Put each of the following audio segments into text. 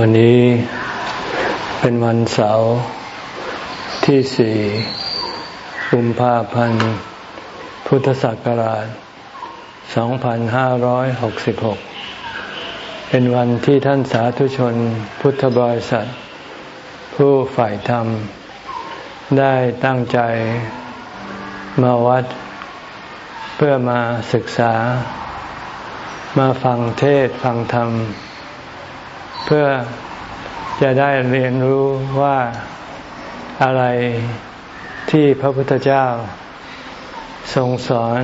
วันนี้เป็นวันเสาร์ที่สี่กุมภาพันธ์ พุทธศักราช 2566 เป็นวันที่ท่านสาธุชนพุทธบริษัท ผู้ฝ่ายธรรม ได้ตั้งใจมาวัด เพื่อมาศึกษา มาฟังเทศฟังธรรม เพื่อจะได้เรียนรู้ว่าอะไรที่พระพุทธเจ้าทรงสอน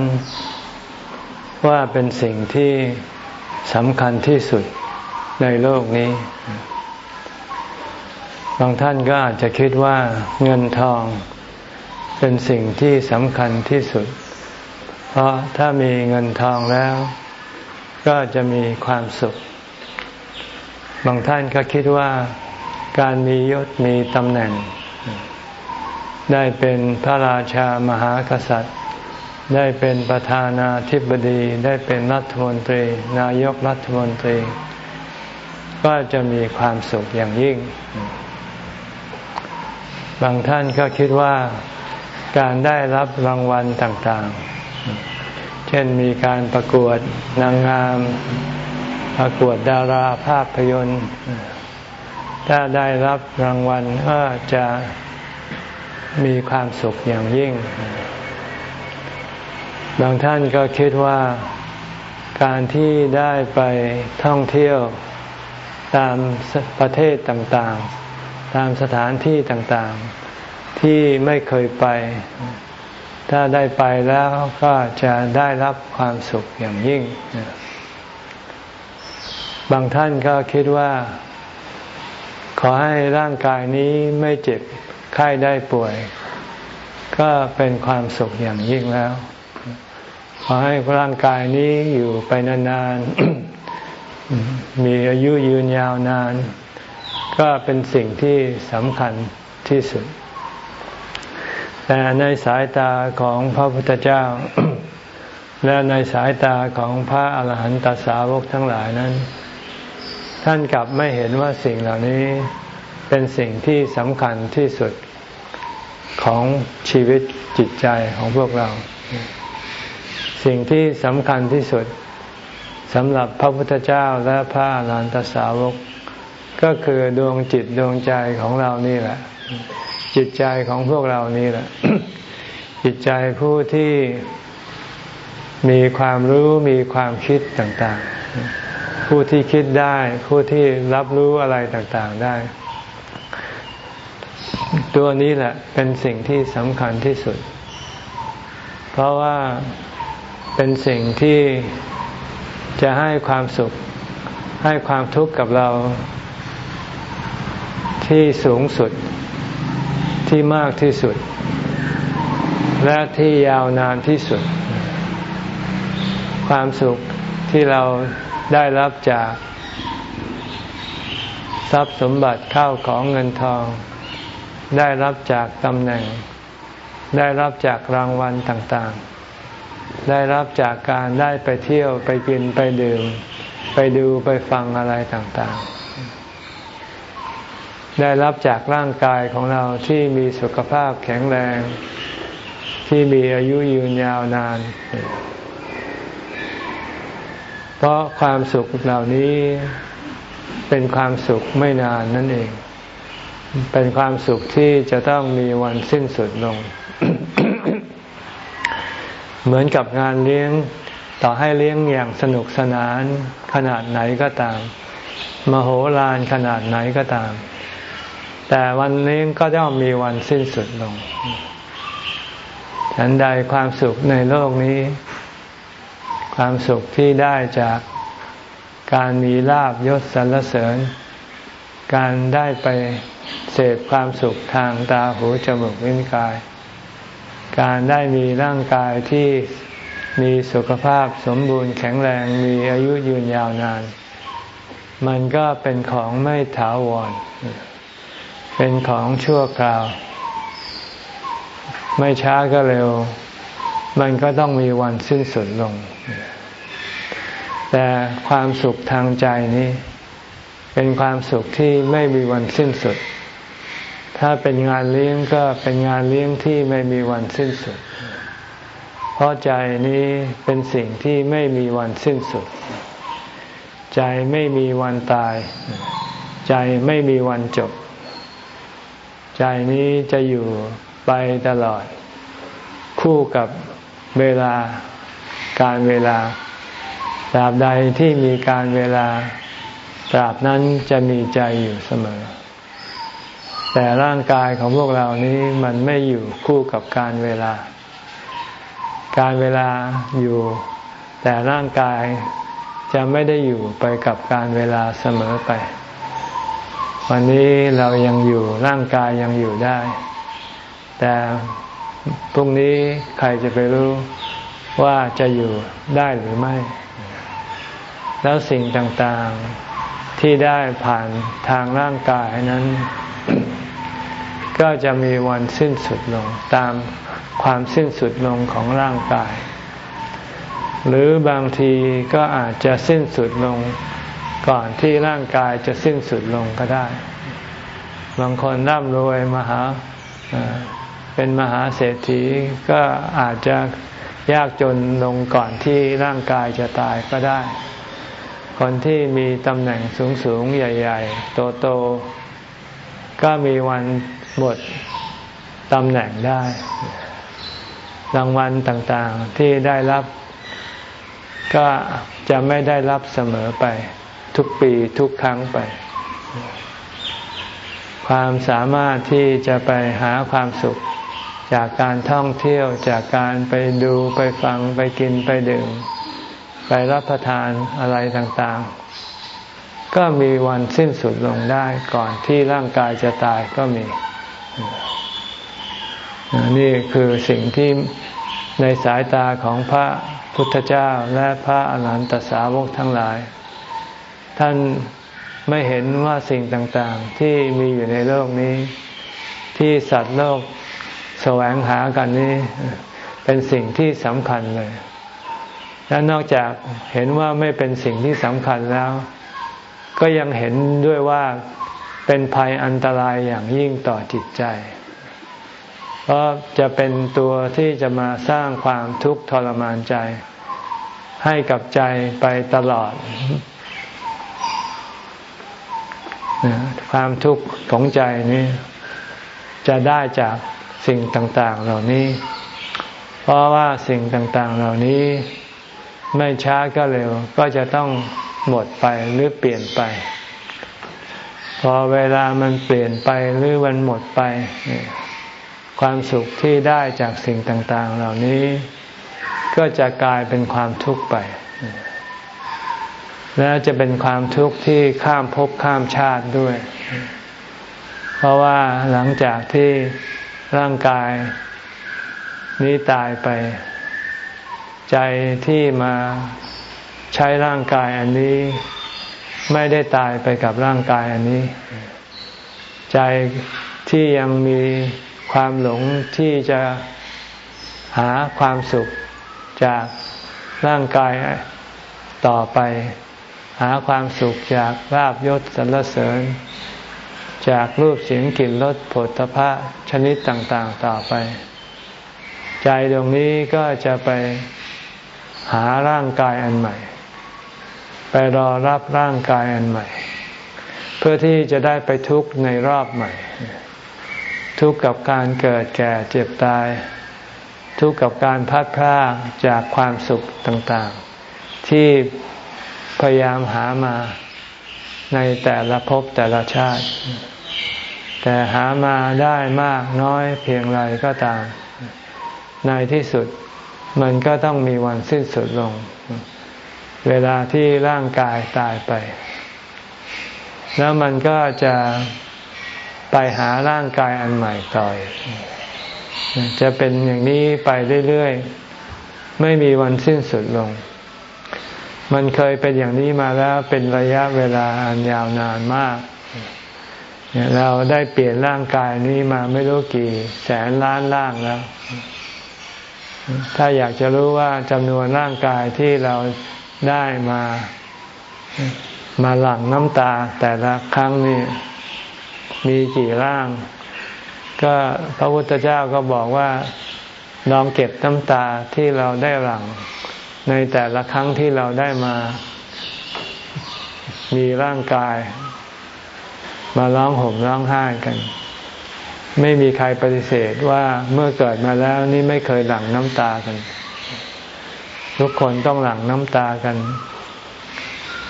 ว่าเป็นสิ่งที่สำคัญที่สุดในโลกนี้ บางท่านก็อาจจะคิดว่าเงินทองเป็นสิ่งที่สำคัญที่สุด เพราะถ้ามีเงินทองแล้ว ก็จะมีความสุข บางท่านก็คิดว่าการมียศมีตำแหน่ง ได้เป็นพระราชามหากษัตริย์ ได้เป็นประธานาธิบดี ได้เป็นรัฐมนตรี นายกรัฐมนตรี ก็จะมีความสุขอย่างยิ่ง บางท่านก็คิดว่าการได้รับรางวัลต่างๆ เช่นมีการประกวดนางงาม ประกวดดาราภาพยนตร์ ถ้าได้รับรางวัลก็จะมีความสุขอย่างยิ่ง บางท่านก็คิดว่าการที่ได้ไปท่องเที่ยวตามประเทศต่างๆ ตามสถานที่ต่างๆ ที่ไม่เคยไป ถ้าได้ไปแล้วก็จะได้รับความสุขอย่างยิ่ง บางท่านก็คิดว่า ขอให้ร่างกายนี้ไม่เจ็บไข้ได้ป่วย ก็เป็นความสุขอย่างยิ่งแล้ว ขอให้ร่างกายนี้อยู่ไปนานๆ มีอายุยืนยาวนาน ก็เป็นสิ่งที่สำคัญที่สุด แต่ในสายตาของพระพุทธเจ้าและในสายตาของพระอาหารหันตสาวกทั้งหลายนั้น ท่านกลับไม่เห็นว่าสิ่งเหล่านี้เป็นสิ่งที่สำคัญที่สุดของชีวิตจิตใจของพวกเรา สิ่งที่สำคัญที่สุดสำหรับพระพุทธเจ้าและพระอรหันตสาวก ก็คือดวงจิตดวงใจของเรานี่แหละ จิตใจของพวกเรานี่แหละ จิตใจผู้ที่มีความรู้มีความคิดต่าง ๆ ผู้ที่คิดได้ ผู้ที่รับรู้อะไรต่างๆได้ ตัวนี้แหละเป็นสิ่งที่สำคัญที่สุด เพราะว่าเป็นสิ่งที่จะให้ความสุข ให้ความทุกข์กับเราที่สูงสุดที่มากที่สุด และที่ยาวนานที่สุด ความสุขที่เรา ได้รับจาก ทรัพย์สมบัติเข้าของเงินทอง ได้รับจากตำแหน่ง ได้รับจากรางวัลต่างๆ ได้รับจากการได้ไปเที่ยวไปกินไปดื่ม ไปดูไปฟังอะไรต่างๆได้รับจากร่างกายของเราที่มีสุขภาพแข็งแรง ที่มีอายุยืนยาวนาน เพราะความสุขเหล่านี้เป็นความสุขไม่นานนั่นเอง เป็นความสุขที่จะต้องมีวันสิ้นสุดลง เหมือนกับงานเลี้ยงต่อให้เลี้ยงอย่างสนุกสนานขนาดไหนก็ตาม มโหฬารขนาดไหนก็ตาม แต่วันเลี้ยงก็ต้องมีวันสิ้นสุดลงฉันใดความสุขในโลกนี้ ความสุขที่ได้จากการมีลาบยศสรรเสริญ การได้ไปเสพความสุขทางตาหูจมูกลิ้นกาย การได้มีร่างกายที่มีสุขภาพสมบูรณ์แข็งแรงมีอายุยืนยาวนาน มันก็เป็นของไม่ถาวร เป็นของชั่วคราว ไม่ช้าก็เร็ว มันก็ต้องมีวันสิ้นสุดลง แต่ความสุขทางใจนี้ เป็นความสุขที่ไม่มีวันสิ้นสุด ถ้าเป็นงานเลี้ยงก็เป็นงานเลี้ยงที่ไม่มีวันสิ้นสุด เพราะใจนี้เป็นสิ่งที่ไม่มีวันสิ้นสุด ใจไม่มีวันตาย ใจไม่มีวันจบ ใจนี้จะอยู่ไปตลอด คู่กับเวลาการเวลา ตราบใดที่มีการเวลา ตราบนั้นจะมีใจอยู่เสมอ แต่ร่างกายของพวกเรานี้มันไม่อยู่คู่กับการเวลา การเวลาอยู่ แต่ร่างกายจะไม่ได้อยู่ไปกับการเวลาเสมอไป วันนี้เรายังอยู่ร่างกายยังอยู่ได้ แต่พรุ่งนี้ใครจะไปรู้ว่าจะอยู่ได้หรือไม่ แล้วสิ่งต่างๆที่ได้ผ่านทางร่างกายนั้น ก็จะมีวันสิ้นสุดลงตามความสิ้นสุดลงของร่างกาย หรือบางทีก็อาจจะสิ้นสุดลงก่อนที่ร่างกายจะสิ้นสุดลงก็ได้ บางคนร่ำรวยมหาเป็นมหาเศรษฐีก็อาจจะยากจนลงก่อนที่ร่างกายจะตายก็ได้ คนที่มีตำแหน่งสูงสูงใหญ่ ๆ โตๆ ก็มีวันหมดตำแหน่งได้ รางวัลต่างๆที่ได้รับ ก็จะไม่ได้รับเสมอไป ทุกปีทุกครั้งไป ความสามารถที่จะไปหาความสุขจากการท่องเที่ยวจากการไปดูไปฟังไปกินไปดื่ม ไปรับประทานอะไรต่างๆ ก็มีวันสิ้นสุดลงได้ก่อนที่ร่างกายจะตายก็มี นี่คือสิ่งที่ในสายตาของพระพุทธเจ้าและพระอรหันตสาวกทั้งหลาย ท่านไม่เห็นว่าสิ่งต่างๆ ที่มีอยู่ในโลกนี้ ที่สัตว์โลกแสวงหากันนี้ เป็นสิ่งที่สำคัญเลย และนอกจากเห็นว่าไม่เป็นสิ่งที่สำคัญแล้ว ก็ยังเห็นด้วยว่าเป็นภัยอันตรายอย่างยิ่งต่อจิตใจ เพราะจะเป็นตัวที่จะมาสร้างความทุกข์ทรมานใจ ให้กับใจไปตลอด ความทุกข์ของใจนี้จะได้จากสิ่งต่าง ๆ เหล่านี้ เพราะว่าสิ่งต่าง ๆ เหล่านี้ ไม่ช้าก็เร็ว ก็จะต้องหมดไปหรือเปลี่ยนไป พอเวลามันเปลี่ยนไปหรือมันหมดไป ความสุขที่ได้จากสิ่งต่าง ๆ เหล่านี้ ก็จะกลายเป็นความทุกข์ไป และจะเป็นความทุกข์ที่ข้ามภพข้ามชาติด้วย เพราะว่าหลังจากที่ร่างกายนี้ตายไป ใจที่มาใช้ร่างกายอันนี้ ไม่ได้ตายไปกับร่างกายอันนี้ ใจที่ยังมีความหลงที่จะหาความสุขจากร่างกายต่อไป หาความสุขจากลาบยศสรรเสริญ จากรูปเสียงกลิ่นรสผลตภะชนิดต่างๆต่อไป ใจดวงนี้ก็จะไป หาร่างกายอันใหม่ ไปรอรับร่างกายอันใหม่ เพื่อที่จะได้ไปทุกข์ในรอบใหม่ ทุกข์กับการเกิดแก่เจ็บตาย ทุกข์กับการพัดพรากจากความสุขต่างๆ ที่พยายามหามาในแต่ละภพแต่ละชาติ แต่หามาได้มากน้อยเพียงไรก็ตาม ในที่สุด มันก็ต้องมีวันสิ้นสุดลง เวลาที่ร่างกายตายไป แล้วมันก็จะไปหาร่างกายอันใหม่ต่อยจะเป็นอย่างนี้ไปเรื่อยๆ ไม่มีวันสิ้นสุดลง มันเคยเป็นอย่างนี้มาแล้วเป็นระยะเวลาอันยาวนานมาก เราได้เปลี่ยนร่างกายนี้มาไม่รู้กี่ แสนล้านร่างแล้ว ถ้าอยากจะรู้ว่าจำนวนร่างกายที่เราได้มามาหลั่งน้ำตาแต่ละครั้งนี่มีกี่ร่าง ก็พระพุทธเจ้าก็บอกว่าลองเก็บน้ำตาที่เราได้หลั่ง ในแต่ละครั้งที่เราได้มา มีร่างกาย มาร้องห่มร้องไห้กัน ไม่มีใครปฏิเสธว่าเมื่อเกิดมาแล้วนี่ไม่เคยหลั่งน้ำตากัน ทุกคนต้องหลั่งน้ำตากัน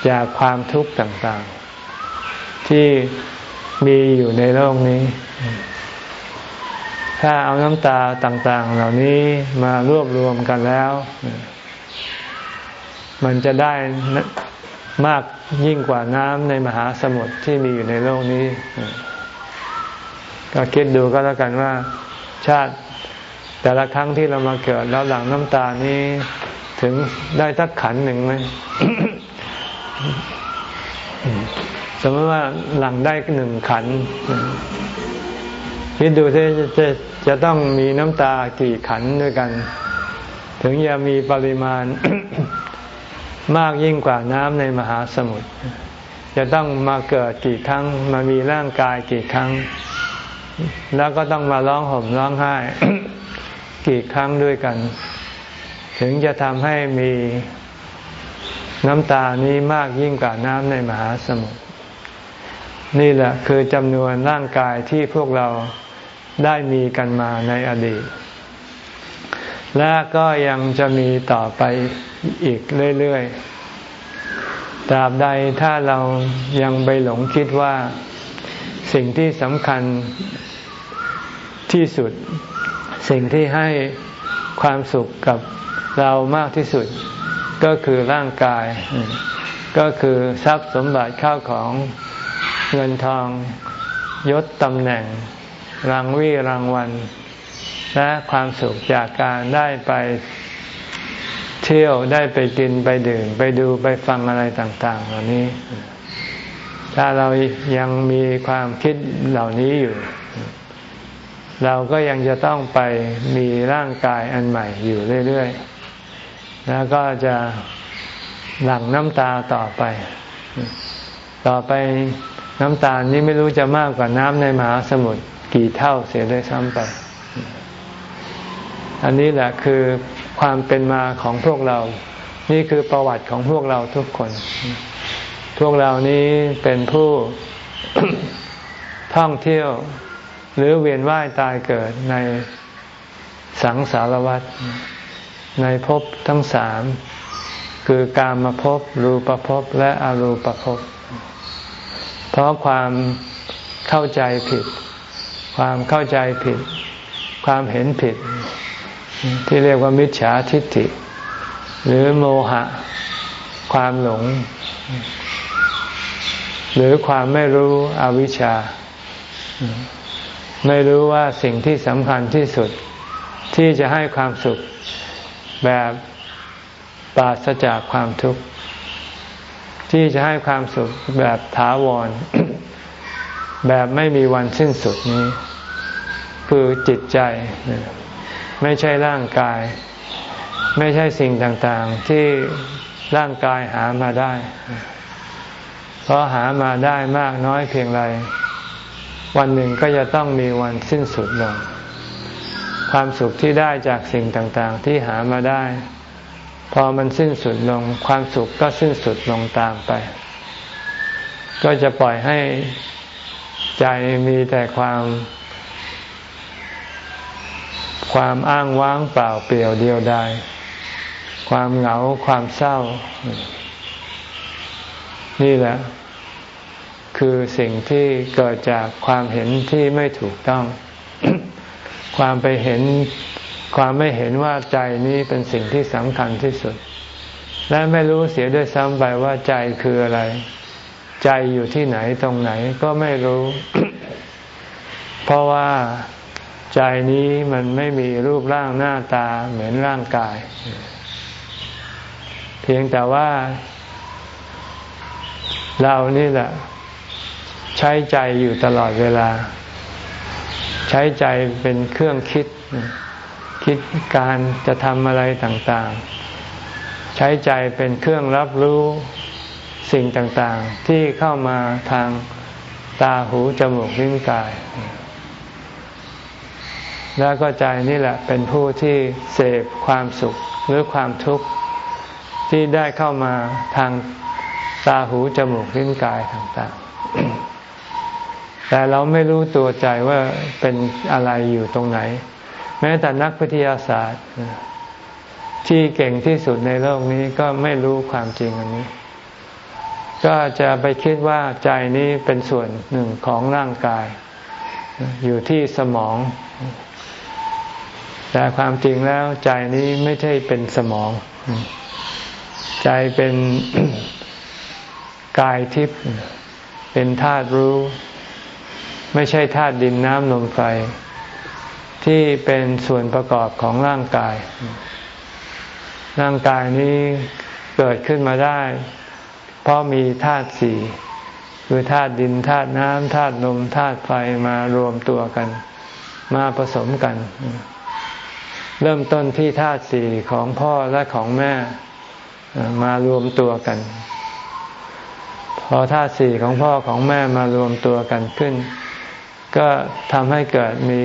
จากความทุกข์ต่างๆ ที่มีอยู่ในโลกนี้ ถ้าเอาน้ำตาต่างๆ เหล่านี้มารวบรวมกันแล้ว มันจะได้มากยิ่งกว่าน้ำในมหาสมุทรที่มีอยู่ในโลกนี้ ก็คิดดูก็แล้วกันว่าชาติแต่ละครั้งที่เรามาเกิดแล้วหลังน้ำตานี้ถึงได้สักขันหนึ่งไหมสมมติว่าหลังได้หนึ่งขันคิดดูที่จะจะต้องมีน้ำตากี่ขันด้วยกัน ถึงจะมีปริมาณมากยิ่งกว่าน้ำในมหาสมุทรจะต้องมาเกิดกี่ครั้ง มามีร่างกายกี่ครั้ง แล้วก็ต้องมาร้องห่มร้องไห้กี่ครั้งด้วยกัน ถึงจะทำให้มีน้ำตานี้มากยิ่งกว่าน้ำในมหาสมุทรนี่แหละคือจำนวนร่างกายที่พวกเราได้มีกันมาในอดีต และก็ยังจะมีต่อไปอีกเรื่อยๆตราบใดถ้าเรายังไปหลงคิดว่า สิ่งที่สำคัญที่สุด สิ่งที่ให้ความสุขกับเรามากที่สุด ก็คือร่างกาย ก็คือทรัพย์สมบัติข้าวของเงินทองยศตำแหน่ง รางวีรางวัล และความสุขจากการได้ไปเที่ยวได้ไปกินไปดื่ม ไปดูไปฟังอะไรต่าง ๆ เหล่านี้ ถ้าเรายังมีความคิดเหล่านี้อยู่ เราก็ยังจะต้องไปมีร่างกายอันใหม่อยู่เรื่อยๆ แล้วก็จะหลั่งน้ำตาต่อไป ต่อไปน้ำตานี้ไม่รู้จะมากกว่าน้ำในมหาสมุทรกี่เท่าเสียด้วยซ้ำไป อันนี้แหละคือความเป็นมาของพวกเรา นี่คือประวัติของพวกเราทุกคน พวกเรานี้เป็นผู้ ท่องเที่ยว หรือเวียนว่ายตายเกิดในสังสารวัฏในภพทั้งสาม คือกามมาภพรูปภพและอรูปภพ เพราะความเข้าใจผิด ความเข้าใจผิด ความเห็นผิด ที่เรียกว่ามิจฉาทิฏฐิ หรือโมหะ ความหลง หรือความไม่รู้อวิชชา ไม่รู้ว่าสิ่งที่สำคัญที่สุดที่จะให้ความสุขแบบปราศจากความทุกข์ ที่จะให้ความสุขแบบถาวร แบบไม่มีวันสิ้นสุดนี้ คือจิตใจ ไม่ใช่ร่างกาย ไม่ใช่สิ่งต่างๆ ที่ร่างกายหามาได้ เพราะหามาได้มากน้อยเพียงไร วันหนึ่งก็จะต้องมีวันสิ้นสุดลง ความสุขที่ได้จากสิ่งต่างๆ ที่หามาได้ พอมันสิ้นสุดลง ความสุขก็สิ้นสุดลงตามไป ก็จะปล่อยให้ใจมีแต่ความ ความอ้างว้างเปล่าเปลี่ยวเดียวดายความเหงาความเศร้า นี่แหละ คือสิ่งที่เกิดจากความเห็นที่ไม่ถูกต้อง ความไปเห็น ความไม่เห็นว่าใจนี้เป็นสิ่งที่สำคัญที่สุด และไม่รู้เสียด้วยซ้ำไปว่าใจคืออะไร ใจอยู่ที่ไหนตรงไหนก็ไม่รู้ เพราะว่าใจนี้มันไม่มีรูปร่างหน้าตาเหมือนร่างกาย เพียงแต่ว่า เรานี่แหละ ใช้ใจอยู่ตลอดเวลา ใช้ใจเป็นเครื่องคิด คิดการจะทำอะไรต่างๆ ใช้ใจเป็นเครื่องรับรู้สิ่งต่างๆ ที่เข้ามาทางตาหูจมูกลิ้นกาย แล้วก็ใจนี่แหละเป็นผู้ที่เสพความสุขหรือความทุกข์ที่ได้เข้ามาทาง ตาหูจมูกลิ้นกายต่างๆ แต่เราไม่รู้ตัวใจว่าเป็นอะไรอยู่ตรงไหน แม้แต่นักวิทยาศาสตร์ ที่เก่งที่สุดในโลกนี้ก็ไม่รู้ความจริงอันนี้ ก็จะไปคิดว่าใจนี้เป็นส่วนหนึ่งของร่างกาย อยู่ที่สมอง แต่ความจริงแล้วใจนี้ไม่ใช่เป็นสมอง ใจเป็น กายทิพย์เป็นธาตุรู้ ไม่ใช่ธาตุดินน้ำลมไฟ ที่เป็นส่วนประกอบของร่างกาย ร่างกายนี้เกิดขึ้นมาได้ เพราะมีธาตุสี่คือธาตุดินธาตุน้ำธาตุลมธาตุไฟมารวมตัวกัน มาผสมกัน เริ่มต้นที่ธาตุสี่ของพ่อและของแม่มารวมตัวกัน พอธาตุสี่ของพ่อของแม่มารวมตัวกันขึ้น ก็ทำให้เกิดมี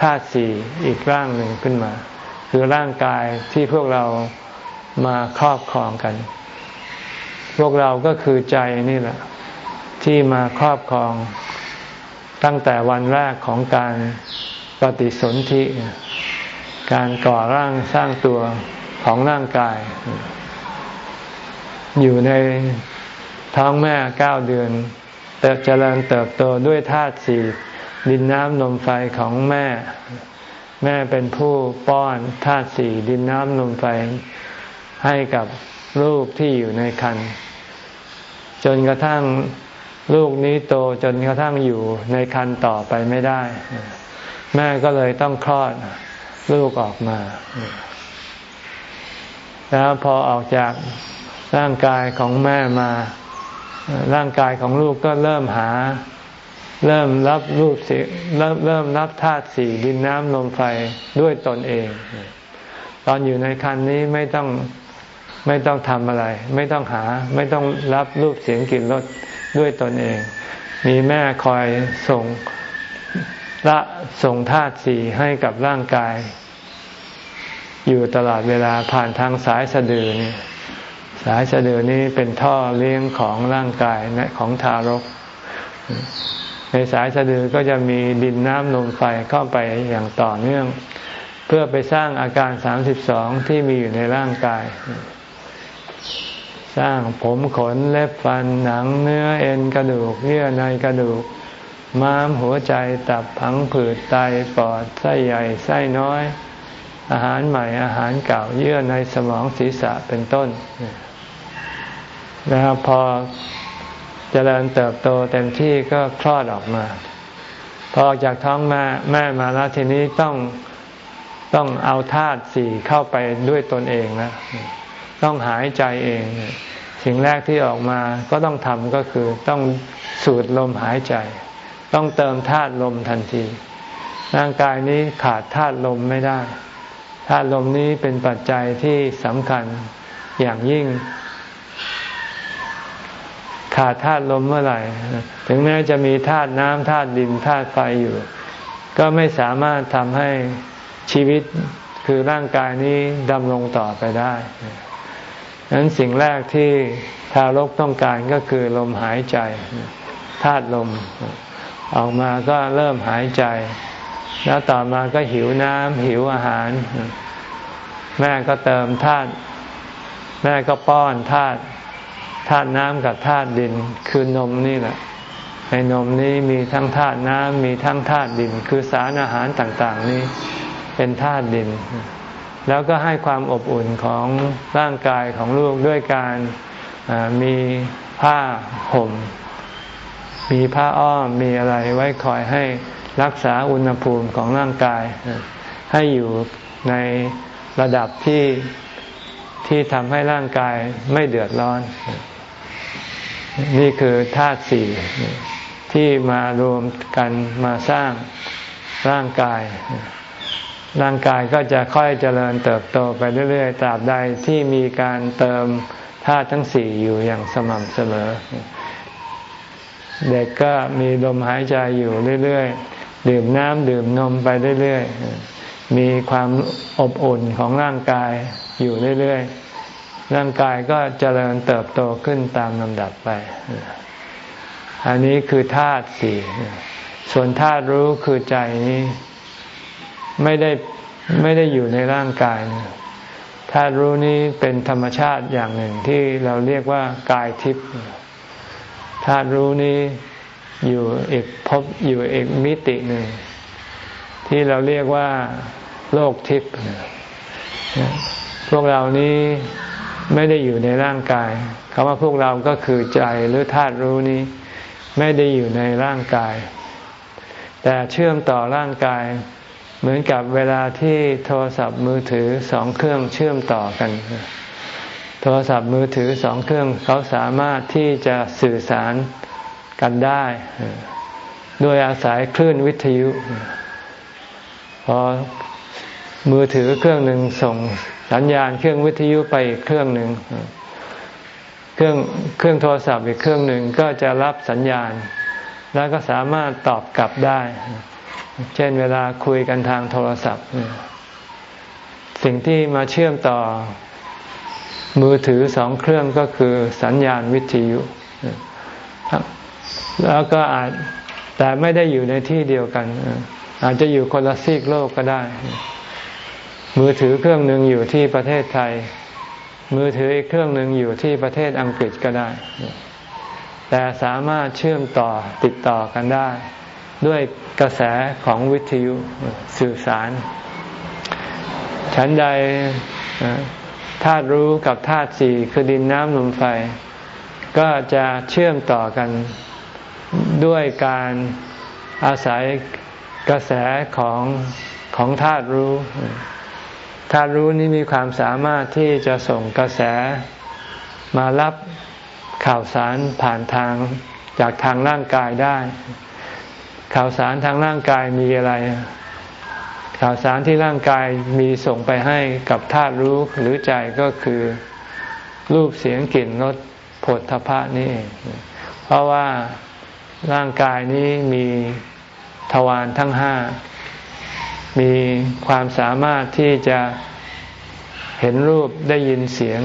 ธาตุสี่อีกร่างหนึ่งขึ้นมา คือร่างกายที่พวกเรามาครอบครองกัน พวกเราก็คือใจนี่แหละ ที่มาครอบครองตั้งแต่วันแรกของการปฏิสนธิการก่อร่างสร้างตัวของร่างกาย อยู่ใน ท้องแม่เก้าเดือนเติบเจริญเติบโตด้วยธาตุสี่ดินน้ำนมไฟของแม่ แม่เป็นผู้ป้อนธาตุสี่ดินน้ำนมไฟ ให้กับลูกที่อยู่ในครรภ์จนกระทั่งลูกนี้โตจนกระทั่งอยู่ในครรภ์ต่อไปไม่ได้ แม่ก็เลยต้องคลอดลูกออกมา แล้วพอออกจากร่างกายของแม่มา ร่างกายของลูกก็เริ่มหา เริ่มรับรูปสีเริ่มเริ่มรับธาตุสี่ดินน้ำลมไฟด้วยตนเอง ตอนอยู่ในคันนี้ไม่ต้องไม่ต้องทำอะไร ไม่ต้องหา ไม่ต้องรับรูปเสียงกลิ่นรสด้วยตนเอง มีแม่คอยส่งละส่งธาตุสี่ให้กับร่างกาย อยู่ตลอดเวลาผ่านทางสายสะดือนี่ สายสะดือนี้เป็นท่อเลี้ยงของร่างกายของทารก ในสายสะดือก็จะมีดินน้ำลมไฟเข้าไปอย่างต่อเนื่อง เพื่อไปสร้างอาการสามสิบสองที่มีอยู่ในร่างกาย สร้างผมขนเล็บฟันหนังเนื้อเอ็นกระดูกเยื่อในกระดูก ม้ามหัวใจตับผังผืดไตปอดไส้ใหญ่ไส้น้อย อาหารใหม่อาหารเก่าเยื่อในสมองศีรษะเป็นต้น นะครับพอเจริญเติบโตเต็มที่ก็คลอดออกมา พอออกจากท้องแม่แม่มาแล้วทีนี้ต้องต้องเอาธาตุสี่เข้าไปด้วยตนเองนะต้องหายใจเอง สิ่งแรกที่ออกมาก็ต้องทำก็คือต้องสูดลมหายใจ ต้องเติมธาตุลมทันที ร่างกายนี้ขาดธาตุลมไม่ได้ธาตุลมนี้เป็นปัจจัยที่สำคัญอย่างยิ่ง ขาดธาตุลมเมื่อไหร่ ถึงแม้จะมีธาตุน้ำธาตุดินธาตุไฟอยู่ ก็ไม่สามารถทำให้ชีวิตคือร่างกายนี้ดำรงต่อไปได้ดังนั้นสิ่งแรกที่ทารกต้องการก็คือลมหายใจธาตุลม ออกมาก็เริ่มหายใจ แล้วต่อมาก็หิวน้ำหิวอาหาร แม่ก็เติมธาตุแม่ก็ป้อนธาตุ ธาตุน้ำกับธาตุดินคือนมนี่แหละในนมนี้มีทั้งธาตุน้ำมีทั้งธาตุดิน คือสารอาหารต่างๆนี้เป็นธาตุดิน แล้วก็ให้ความอบอุ่นของร่างกายของลูกด้วยการมีผ้าห่ม มีผ้าอ้อมมีอะไรไว้คอยให้รักษาอุณหภูมิของร่างกาย ให้อยู่ในระดับที่ที่ทำให้ร่างกายไม่เดือดร้อน นี่คือธาตุสี่ที่มารวมกันมาสร้างร่างกาย ร่างกายก็จะค่อยเจริญเติบโตไปเรื่อยๆ ตราบใดที่มีการเติมธาตุทั้งสี่อยู่อย่างสม่ำเสมอ เด็กก็มีลมหายใจอยู่เรื่อยๆ ดื่มน้ำดื่มนมไปเรื่อยๆ มีความอบอุ่นของร่างกายอยู่เรื่อยๆ ร่างกายก็เจริญเติบโตขึ้นตามลำดับไป อันนี้คือธาตุสี่ ส่วนธาตุรู้คือใจนี้ ไม่ได้ไม่ได้อยู่ในร่างกายธาตุรู้นี้เป็นธรรมชาติอย่างหนึ่งที่เราเรียกว่ากายทิพย์ธาตุรู้นี้อยู่อีกพบอยู่อีกมิติหนึ่ง ที่เราเรียกว่า โลกทิพย์พวกเรานี้ ไม่ได้อยู่ในร่างกายคำว่าพวกเราก็คือใจหรือธาตุรู้นี้ ไม่ได้อยู่ในร่างกาย แต่เชื่อมต่อร่างกาย เหมือนกับเวลาที่โทรศัพท์มือถือสองเครื่องเชื่อมต่อกัน โทรศัพท์มือถือสองเครื่องเขาสามารถที่จะสื่อสารกันได้ โดยอาศัยคลื่นวิทยุพอมือถือเครื่องหนึ่งส่ง สัญญาณเครื่องวิทยุไปอีกเครื่องหนึ่งเครื่องเครื่องโทรศัพท์อีกเครื่องหนึ่งก็จะรับสัญญาณ แล้วก็สามารถตอบกลับได้ เช่นเวลาคุยกันทางโทรศัพท์ สิ่งที่มาเชื่อมต่อมือถือสองเครื่องก็คือสัญญาณวิทยุ แล้วก็อาจแต่ไม่ได้อยู่ในที่เดียวกัน อาจจะอยู่คนละซีกโลกก็ได้ มือถือเครื่องหนึ่งอยู่ที่ประเทศไทย มือถืออีกเครื่องหนึ่งอยู่ที่ประเทศอังกฤษก็ได้ แต่สามารถเชื่อมต่อติดต่อกันได้ ด้วยกระแสของวิทยุสื่อสาร ฉันใดธาตุรู้กับธาตุสี่คือดินน้ำลมไฟ ก็จะเชื่อมต่อกันด้วยการอาศัยกระแสของของธาตุรู้ ธาตุรู้นี้มีความสามารถที่จะส่งกระแสมารับข่าวสารผ่านทางจากทางร่างกายได้ ข่าวสารทางร่างกายมีอะไร ข่าวสารที่ร่างกายมีส่งไปให้กับธาตุรู้หรือใจก็คือรูปเสียงกลิ่นรสผลทพะนี่เองเพราะว่าร่างกายนี้มีทวารทั้งห้า มีความสามารถที่จะเห็นรูปได้ยินเสียง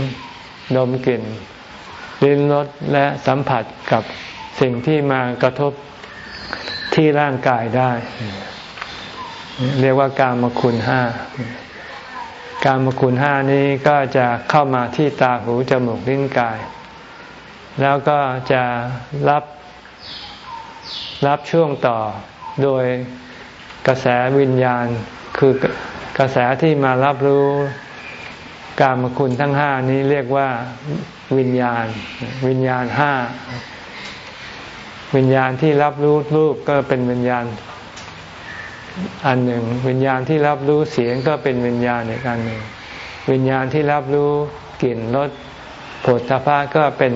ดมกลิ่น ลิ้นรสและสัมผัสกับสิ่งที่มากระทบที่ร่างกายได้ เรียกว่ากามคุณห้ากามคุณห้านี้ก็จะเข้ามาที่ตาหูจมูกลิ้นกาย แล้วก็จะรับรับช่วงต่อโดย กระแสวิญญาณคือกระแสที่มารับรู้กามคุณทั้งห้านี้เรียกว่าวิญญาณ วิญญาณห้าวิญญาณที่รับรู้รูปก็เป็นวิญญาณ อันหนึ่ง วิญญาณที่รับรู้เสียงก็เป็นวิญญาณอีกอันหนึ่ง วิญญาณที่รับรู้กลิ่นรสผลทพะก็เป็น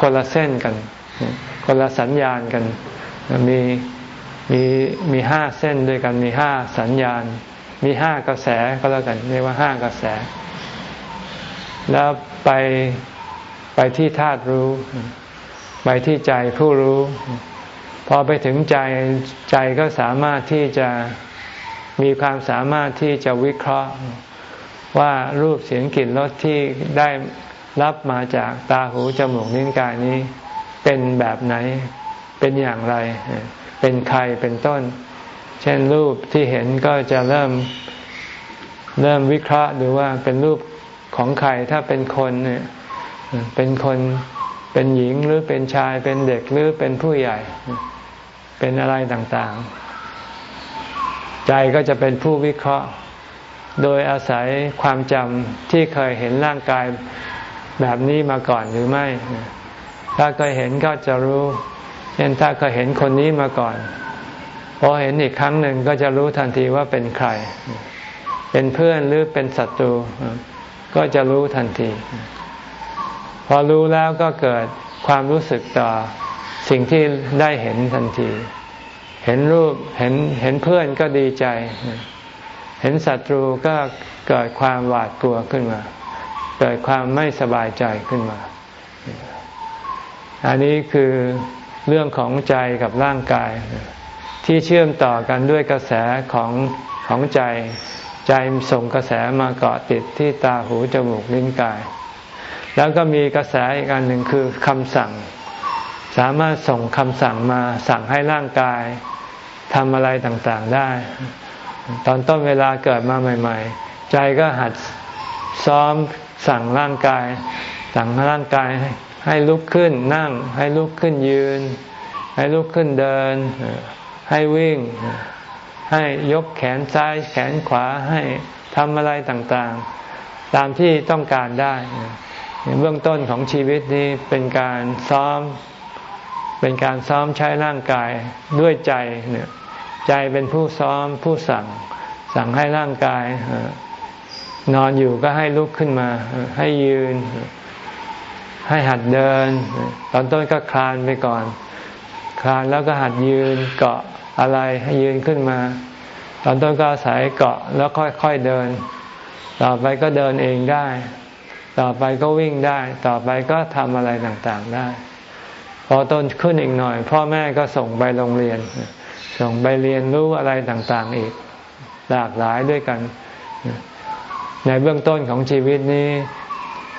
คนละเส้นกัน คนละสัญญาณกัน มี มีมีห้าเส้นด้วยกันมีห้าสัญญาณ มีห้ากระแสก็แล้วกันเรียกว่าห้ากระแส แล้วไปไปที่ธาตุรู้ ไปที่ใจผู้รู้ พอไปถึงใจใจก็สามารถที่จะมีความสามารถที่จะวิเคราะห์ว่ารูปเสียงกลิ่นรสที่ได้รับมาจากตาหูจมูกนิ้วกายนี้ เป็นแบบไหนเป็นอย่างไร เป็นใครเป็นต้น เช่นรูปที่เห็นก็จะเริ่มเริ่มวิเคราะห์ดูว่าเป็นรูปของใครถ้าเป็นคนเนี่ยเป็นคนเป็นหญิงหรือเป็นชายเป็นเด็กหรือเป็นผู้ใหญ่ เป็นอะไรต่างๆ ใจก็จะเป็นผู้วิเคราะห์ โดยอาศัยความจำที่เคยเห็นร่างกายแบบนี้มาก่อนหรือไม่ ถ้าเคยเห็นก็จะรู้ เช่นถ้าเคยเห็นคนนี้มาก่อนพอเห็นอีกครั้งหนึ่งก็จะรู้ทันทีว่าเป็นใคร เป็นเพื่อนหรือเป็นศัตรู ก็จะรู้ทันที พอรู้แล้วก็เกิดความรู้สึกต่อสิ่งที่ได้เห็นทันที เห็นรูปเห็นเห็นเพื่อนก็ดีใจ เห็นศัตรูก็เกิดความหวาดกลัวขึ้นมา เกิดความไม่สบายใจขึ้นมา อันนี้คือ เรื่องของใจกับร่างกาย ที่เชื่อมต่อกันด้วยกระแสของของใจ ใจส่งกระแสมาเกาะติดที่ตาหูจมูกลิ้นกาย แล้วก็มีกระแสอีกอันหนึ่งคือคำสั่ง สามารถส่งคำสั่งมาสั่งให้ร่างกายทำอะไรต่างๆได้ ตอนต้นเวลาเกิดมาใหม่ ๆ ใจก็หัดซ้อมสั่งร่างกาย สั่งร่างกาย ให้ลุกขึ้นนั่ง ให้ลุกขึ้นยืน ให้ลุกขึ้นเดิน ให้วิ่ง ให้ยกแขนซ้ายแขนขวาให้ทำอะไรต่างๆ ตามที่ต้องการได้เบื้องต้นของชีวิตนี้เป็นการซ้อม เป็นการซ้อมใช้ร่างกายด้วยใจเนี่ยใจเป็นผู้ซ้อมผู้สั่ง สั่งให้ร่างกายนอนอยู่ก็ให้ลุกขึ้นมา ให้ยืน ให้หัดเดิน ตอนต้นก็คลานไปก่อน คลานแล้วก็หัดยืนเกาะอะไรให้ยืนขึ้นมา ตอนต้นก็อาศัยเกาะแล้วค่อยๆเดิน ต่อไปก็เดินเองได้ ต่อไปก็วิ่งได้ ต่อไปก็ทำอะไรต่างๆได้ พอต้นขึ้นอีกหน่อย พ่อแม่ก็ส่งไปโรงเรียน ส่งไปเรียนรู้อะไรต่างๆอีกหลากหลายด้วยกัน ในเบื้องต้นของชีวิตนี้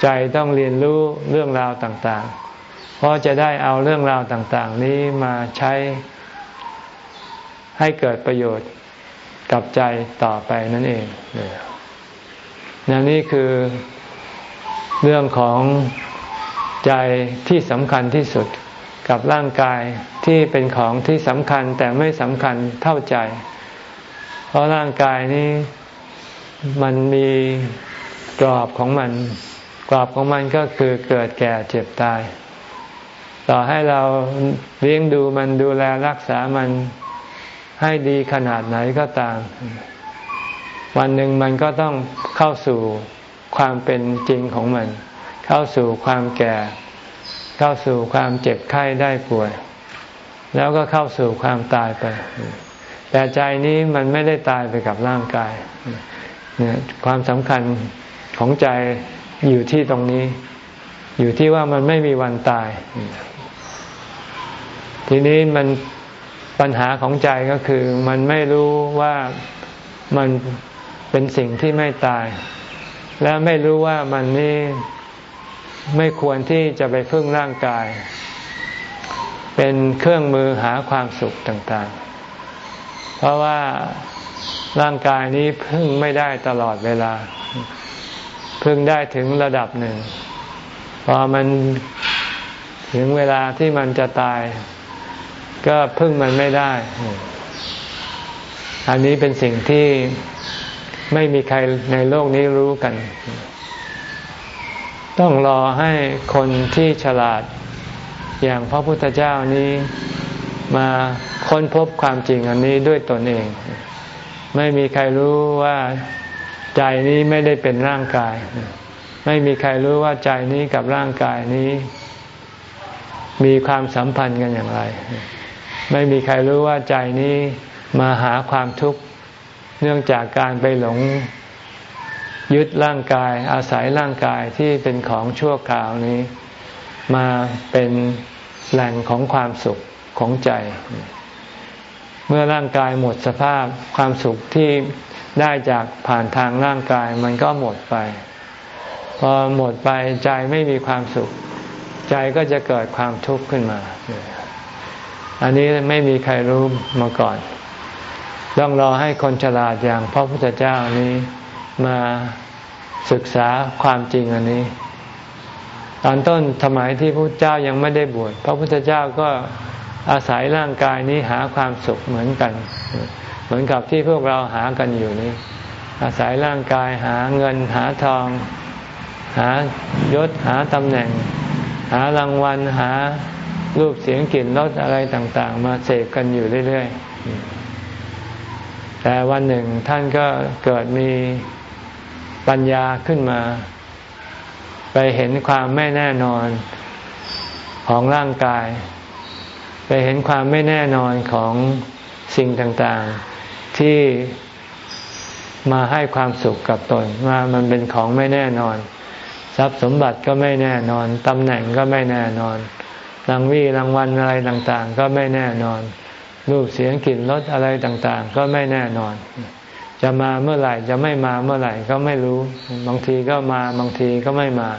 ใจต้องเรียนรู้เรื่องราวต่างๆ เพราะจะได้เอาเรื่องราวต่างๆ นี้มาใช้ให้เกิดประโยชน์กับใจต่อไปนั่นเองนี่คือเรื่องของใจที่สำคัญที่สุดกับร่างกายที่เป็นของที่สำคัญแต่ไม่สำคัญเท่าใจ เพราะร่างกายนี้มันมีกรอบของมัน กรอบของมันก็คือเกิดแก่เจ็บตาย ต่อให้เราเลี้ยงดูมันดูแลรักษามันให้ดีขนาดไหนก็ตาม วันหนึ่งมันก็ต้องเข้าสู่ความเป็นจริงของมัน เข้าสู่ความแก่ เข้าสู่ความเจ็บไข้ได้ป่วย แล้วก็เข้าสู่ความตายไป แต่ใจนี้มันไม่ได้ตายไปกับร่างกายเนี่ยความสำคัญของใจ อยู่ที่ตรงนี้ อยู่ที่ว่ามันไม่มีวันตาย ทีนี้มันปัญหาของใจก็คือ มันไม่รู้ว่ามันเป็นสิ่งที่ไม่ตาย และไม่รู้ว่ามันนี่ไม่ควรที่จะไปพึ่งร่างกาย เป็นเครื่องมือหาความสุขต่างๆ เพราะว่าร่างกายนี้พึ่งไม่ได้ตลอดเวลา พึ่งได้ถึงระดับหนึ่ง พอมันถึงเวลาที่มันจะตาย ก็พึ่งมันไม่ได้ อันนี้เป็นสิ่งที่ไม่มีใครในโลกนี้รู้กัน ต้องรอให้คนที่ฉลาดอย่างพระพุทธเจ้านี้มาค้นพบความจริงอันนี้ด้วยตนเอง ไม่มีใครรู้ว่า ใจนี้ไม่ได้เป็นร่างกาย ไม่มีใครรู้ว่าใจนี้กับร่างกายนี้ มีความสัมพันธ์กันอย่างไร ไม่มีใครรู้ว่าใจนี้มาหาความทุกข์เนื่องจากการไปหลงยึดร่างกาย อาศัยร่างกายที่เป็นของชั่วคราวนี้ มาเป็นแหล่งของความสุขของใจ เมื่อร่างกายหมดสภาพความสุขที่ ได้จากผ่านทางร่างกายมันก็หมดไป พอหมดไปใจไม่มีความสุข ใจก็จะเกิดความทุกข์ขึ้นมา อันนี้ไม่มีใครรู้มาก่อน ต้องรอให้คนฉลาดอย่างพระพุทธเจ้านี้มาศึกษาความจริงอันนี้ ตอนต้นสมัยที่พระเจ้ายังไม่ได้บวชพระพุทธเจ้าก็อาศัยร่างกายนี้หาความสุขเหมือนกัน เหมือนกับที่พวกเราหากันอยู่นี้ อาศัยร่างกายหาเงินหาทอง หายศหาตำแหน่ง หารางวัลหารูปเสียงกลิ่นรสอะไรต่าง ๆ มาเสกกันอยู่เรื่อย ๆ แต่วันหนึ่งท่านก็เกิดมีปัญญาขึ้นมา ไปเห็นความไม่แน่นอนของร่างกาย ไปเห็นความไม่แน่นอนของสิ่งต่างๆ ที่มาให้ความสุขกับตนว่ามันเป็นของไม่แน่นอน ทรัพย์สมบัติก็ไม่แน่นอนตำแหน่งก็ไม่แน่นอนรางวี่รางวัลอะไรต่างๆ ก็ไม่แน่นอน รูปเสียงกลิ่นรสอะไรต่างๆ ก็ไม่แน่นอน จะมาเมื่อไหร่จะไม่มาเมื่อไหร่ก็ไม่รู้ บางทีก็มาบางทีก็ไม่มา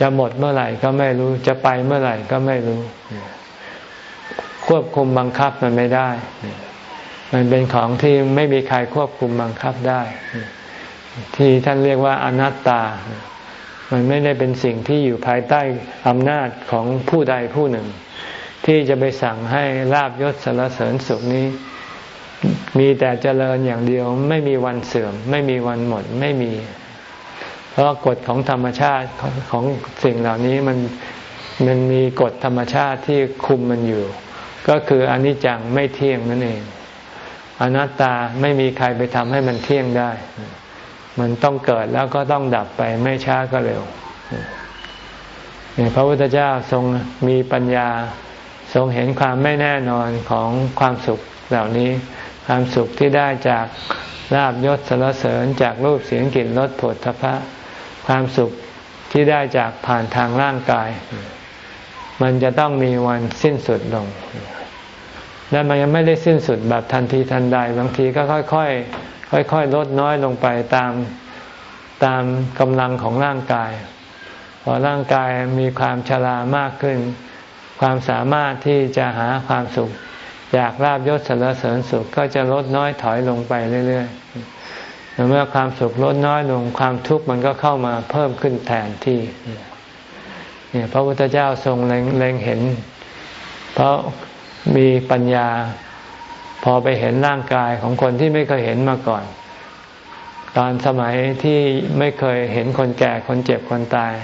จะหมดเมื่อไหร่ก็ไม่รู้ จะไปเมื่อไหร่ก็ไม่รู้ ควบคุมบังคับมันไม่ได้ มันเป็นของที่ไม่มีใครควบคุมบังคับได้ ที่ท่านเรียกว่าอนัตตา มันไม่ได้เป็นสิ่งที่อยู่ภายใต้อำนาจของผู้ใดผู้หนึ่ง ที่จะไปสั่งให้ลาบยศสารเสริญสุขนี้ มีแต่เจริญอย่างเดียว ไม่มีวันเสื่อม ไม่มีวันหมดไม่มี เพราะกฎของธรรมชาติของสิ่งเหล่านี้มันมันมีกฎธรรมชาติที่คุมมันอยู่ ก็คืออนิจจังไม่เที่ยงนั่นเอง อนัตตาไม่มีใครไปทำให้มันเที่ยงได้ มันต้องเกิดแล้วก็ต้องดับไปไม่ช้าก็เร็วพระพุทธเจ้าทรงมีปัญญา ทรงเห็นความไม่แน่นอนของความสุขเหล่านี้ ความสุขที่ได้จากลาบยศสารเสริญจากรูปเสียงกลิ่นรสผลทพะ ความสุขที่ได้จากผ่านทางร่างกาย มันจะต้องมีวันสิ้นสุดลง และมันยังไม่ได้สิ้นสุดแบบทันทีทันใด บางทีก็ค่อยๆค่อยๆลดน้อยลงไปตามตามกำลังของร่างกาย พอร่างกายมีความชรามากขึ้น ความสามารถที่จะหาความสุขจากลาบยศสรรเสริญสุขก็จะลดน้อยถอยลงไปเรื่อยๆเมื่อความสุขลดน้อยลงความทุกข์มันก็เข้ามาเพิ่มขึ้นแทนที่เนี่ยพระพุทธเจ้าทรงเล็งเห็น เพราะ มีปัญญา พอไปเห็นร่างกายของคนที่ไม่เคยเห็นมาก่อน ตอนสมัยที่ไม่เคยเห็นคนแก่คนเจ็บคนตาย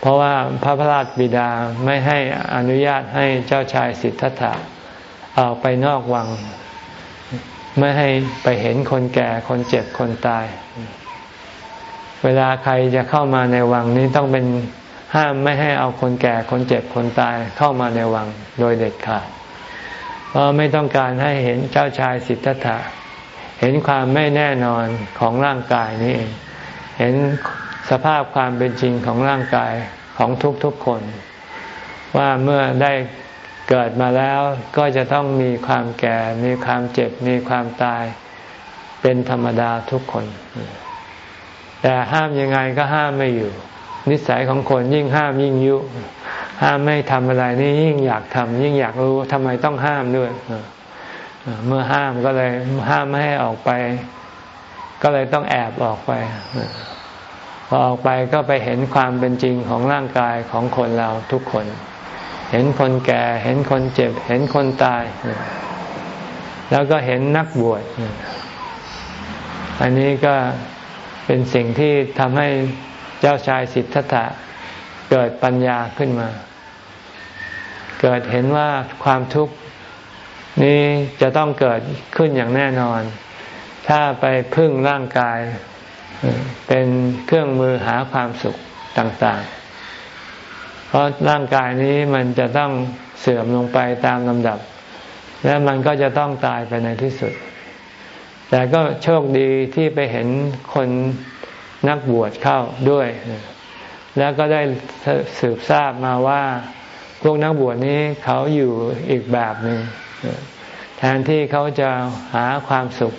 เพราะว่าพระพระราชบิดาไม่ให้อนุญาตให้เจ้าชายสิทธัตถะออกไปนอกวัง ไม่ให้ไปเห็นคนแก่คนเจ็บคนตาย เวลาใครจะเข้ามาในวังนี้ต้องเป็น ห้ามไม่ให้เอาคนแก่คนเจ็บคนตายเข้ามาในวังโดยเด็ดขาด เพราะไม่ต้องการให้เห็นเจ้าชายสิทธัตถะ เห็นความไม่แน่นอนของร่างกายนี้เอง เห็นสภาพความเป็นจริงของร่างกายของทุกๆคน ว่าเมื่อได้เกิดมาแล้วก็จะต้องมีความแก่ มีความเจ็บ มีความตาย เป็นธรรมดาทุกคน แต่ห้ามยังไงก็ห้ามไม่อยู่ นิสัยของคนยิ่งห้ามยิ่งยุ ห้ามไม่ทำอะไรนี่ยิ่งอยากทำยิ่งอยากรู้ทำไมต้องห้ามด้วยเมื่อห้ามก็เลยห้ามไม่ให้ออกไป ก็เลยต้องแอบออกไปพอออกไปก็ไปเห็นความเป็นจริงของร่างกายของคนเราทุกคน เห็นคนแก่ เห็นคนเจ็บ เห็นคนตาย แล้วก็เห็นนักบวช อันนี้ก็เป็นสิ่งที่ทำให้ เจ้าชายสิทธัตถะเกิดปัญญาขึ้นมา เกิดเห็นว่าความทุกข์นี้จะต้องเกิดขึ้นอย่างแน่นอน ถ้าไปพึ่งร่างกาย เป็นเครื่องมือหาความสุขต่างๆ เพราะร่างกายนี้มันจะต้องเสื่อมลงไปตามลำดับ และมันก็จะต้องตายไปในที่สุด แต่ก็โชคดีที่ไปเห็นคน นักบวชเข้าด้วย แล้วก็ได้สืบทราบมาว่า พวกนักบวชนี้เขาอยู่อีกแบบหนึ่งแทนที่เขาจะหาความสุข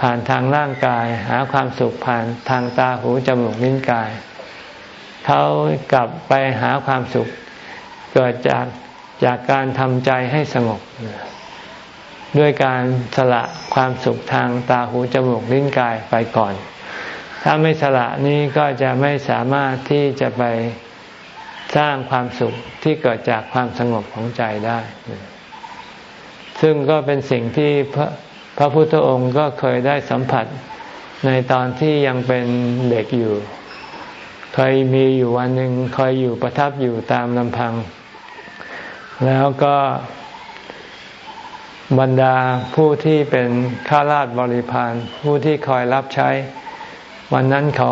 ผ่านทางร่างกาย หาความสุขผ่านทางตาหูจมูกลิ้นกาย เขากลับไปหาความสุข เกิดจากจากการทำใจให้สงบด้วยการสละความสุขทางตาหูจมูกลิ้นกายไปก่อน ถ้าไม่สละนี้ก็จะไม่สามารถที่จะไปสร้างความสุขที่เกิดจากความสงบของใจได้ ซึ่งก็เป็นสิ่งที่พระพระพุทธองค์ก็เคยได้สัมผัสในตอนที่ยังเป็นเด็กอยู่ เคยมีอยู่วันหนึ่งเคยอยู่ประทับอยู่ตามลำพัง แล้วก็บรรดาผู้ที่เป็นข้าราชบริพารผู้ที่คอยรับใช้ วันนั้นเขา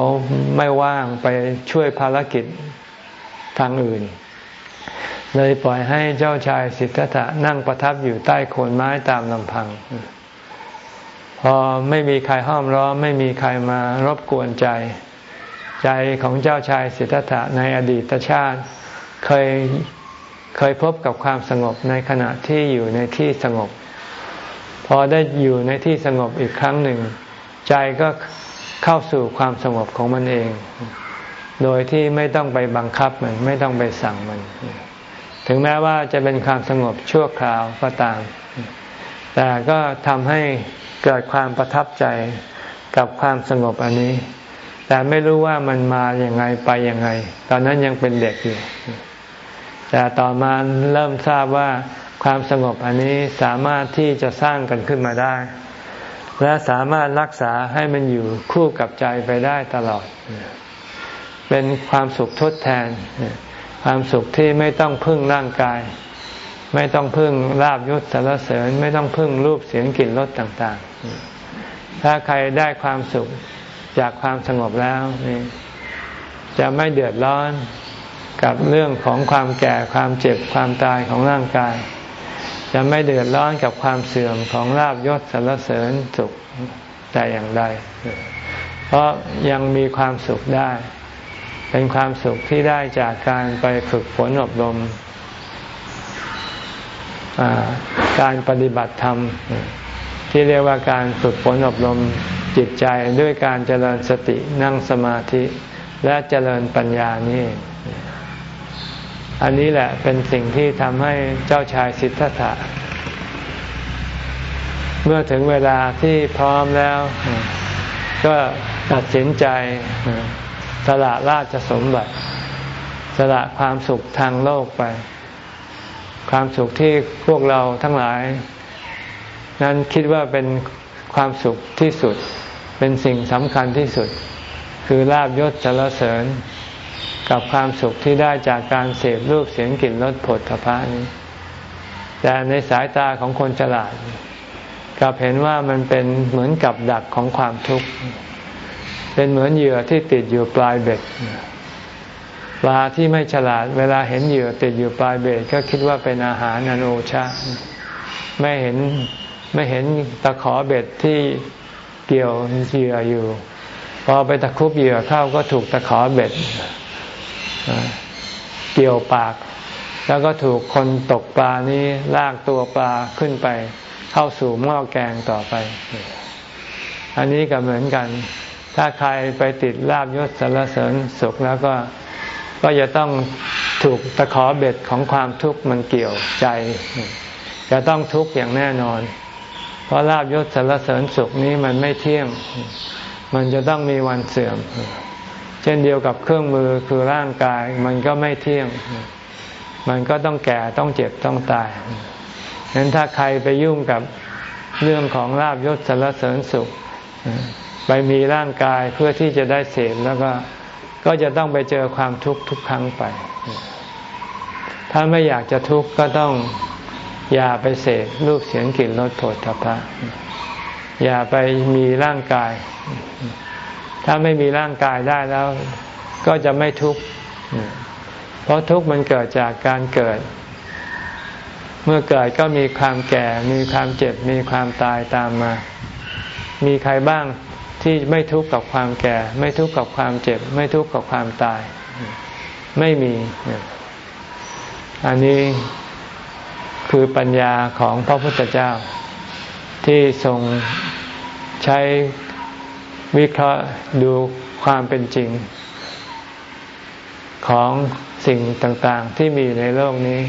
ไม่ว่างไปช่วยภารกิจทางอื่น เลยปล่อยให้เจ้าชายสิทธัตถะนั่งประทับอยู่ใต้โคนไม้ตามลำพัง พอไม่มีใครห้อมร้อมไม่มีใครมารบกวนใจ ใจของเจ้าชายสิทธัตถะในอดีตชาติ เคยเคยพบกับความสงบในขณะที่อยู่ในที่สงบ พอได้อยู่ในที่สงบอีกครั้งหนึ่ง ใจก็ เข้าสู่ความสงบของมันเอง โดยที่ไม่ต้องไปบังคับมันไม่ต้องไปสั่งมัน ถึงแม้ว่าจะเป็นความสงบชั่วคราวก็ตาม แต่ก็ทำให้เกิดความประทับใจกับความสงบอันนี้ แต่ไม่รู้ว่ามันมาอย่างไงไปอย่างไง ตอนนั้นยังเป็นเด็กอยู่ แต่ต่อมาเริ่มทราบว่าความสงบอันนี้สามารถที่จะสร้างกันขึ้นมาได้ และสามารถรักษาให้มันอยู่คู่กับใจไปได้ตลอด เป็นความสุขทดแทน ความสุขที่ไม่ต้องพึ่งร่างกาย ไม่ต้องพึ่งลาบยศสารเสริญ ไม่ต้องพึ่งรูปเสียงกลิ่นรสต่างๆ ถ้าใครได้ความสุขจากความสงบแล้วนี่จะไม่เดือดร้อนกับเรื่องของความแก่ความเจ็บความตายของร่างกาย จะไม่เดือดร้อนกับความเสื่อมของลาบยศสรรเสริญสุขแต่อย่างใด เพราะยังมีความสุขได้ เป็นความสุขที่ได้จากการไปฝึกฝนอบรม การปฏิบัติธรรม ที่เรียกว่าการฝึกฝนอบรมจิตใจด้วยการเจริญสตินั่งสมาธิและเจริญปัญญานี่อั อันนี้แหละเป็นสิ่งที่ทำให้เจ้าชายสิทธัตถะ เมื่อถึงเวลาที่พร้อมแล้ว ก็ตัดสินใจสละราชสมบัติ สละความสุขทางโลกไป ความสุขที่พวกเราทั้งหลาย นั้นคิดว่าเป็นความสุขที่สุด เป็นสิ่งสำคัญที่สุด คือลาบยศสารเสริญ กับความสุขที่ได้จากการเสพรูปเสียงกลิ่นรสผลพระนี้ แต่ในสายตาของคนฉลาดกลับเห็นว่ามันเป็นเหมือนกับดักของความทุกข์ เป็นเหมือนเหยื่อที่ติดอยู่ปลายเบ็ดปลาที่ไม่ฉลาด เวลาเห็นเหยื่อติดอยู่ปลายเบ็ดก็คิดว่าเป็นอาหารนันโอชาไม่เห็นไม่เห็นตะขอเบ็ดที่เกี่ยวเหยื่ออยู่ พอไปตะคุบเหยื่อเข้าก็ถูกตะขอเบ็ด เกี่ยวปาก แล้วก็ถูกคนตกปลานี้ลากตัวปลาขึ้นไป เข้าสู่หม้อแกงต่อไป อันนี้ก็เหมือนกัน ถ้าใครไปติดลาบยศสารเสริญสุขแล้วก็ก็จะต้องถูกตะขอเบ็ดของความทุกข์มันเกี่ยวใจ จะต้องทุกข์อย่างแน่นอน เพราะลาบยศสารเสริญสุขนี้มันไม่เที่ยง มันจะต้องมีวันเสื่อม เช่นเดียวกับเครื่องมือคือร่างกายมันก็ไม่เที่ยง มันก็ต้องแก่ต้องเจ็บต้องตายฉะนั้นถ้าใครไปยุ่งกับเรื่องของลาบยศสารเสริญสุข ไปมีร่างกายเพื่อที่จะได้เสพแล้วก็ก็จะต้องไปเจอความทุกข์ทุกครั้งไป ถ้าไม่อยากจะทุกข์ก็ต้องอย่าไปเสกรูปเสียงกลิ่นรสโผฏฐพะอย่าไปมีร่างกาย ถ้าไม่มีร่างกายได้แล้ว ก็จะไม่ทุกข์เพราะทุกข์มันเกิดจากการเกิด เมื่อเกิดก็มีความแก่ มีความเจ็บ มีความตายตามมา มีใครบ้างที่ไม่ทุกข์กับความแก่ ไม่ทุกข์กับความเจ็บ ไม่ทุกข์กับความตาย ไม่มี อันนี้คือปัญญาของพระพุทธเจ้า ที่ทรงใช้ วิเคราะห์ดูความเป็นจริง ของสิ่งต่างๆที่มีในโลกนี้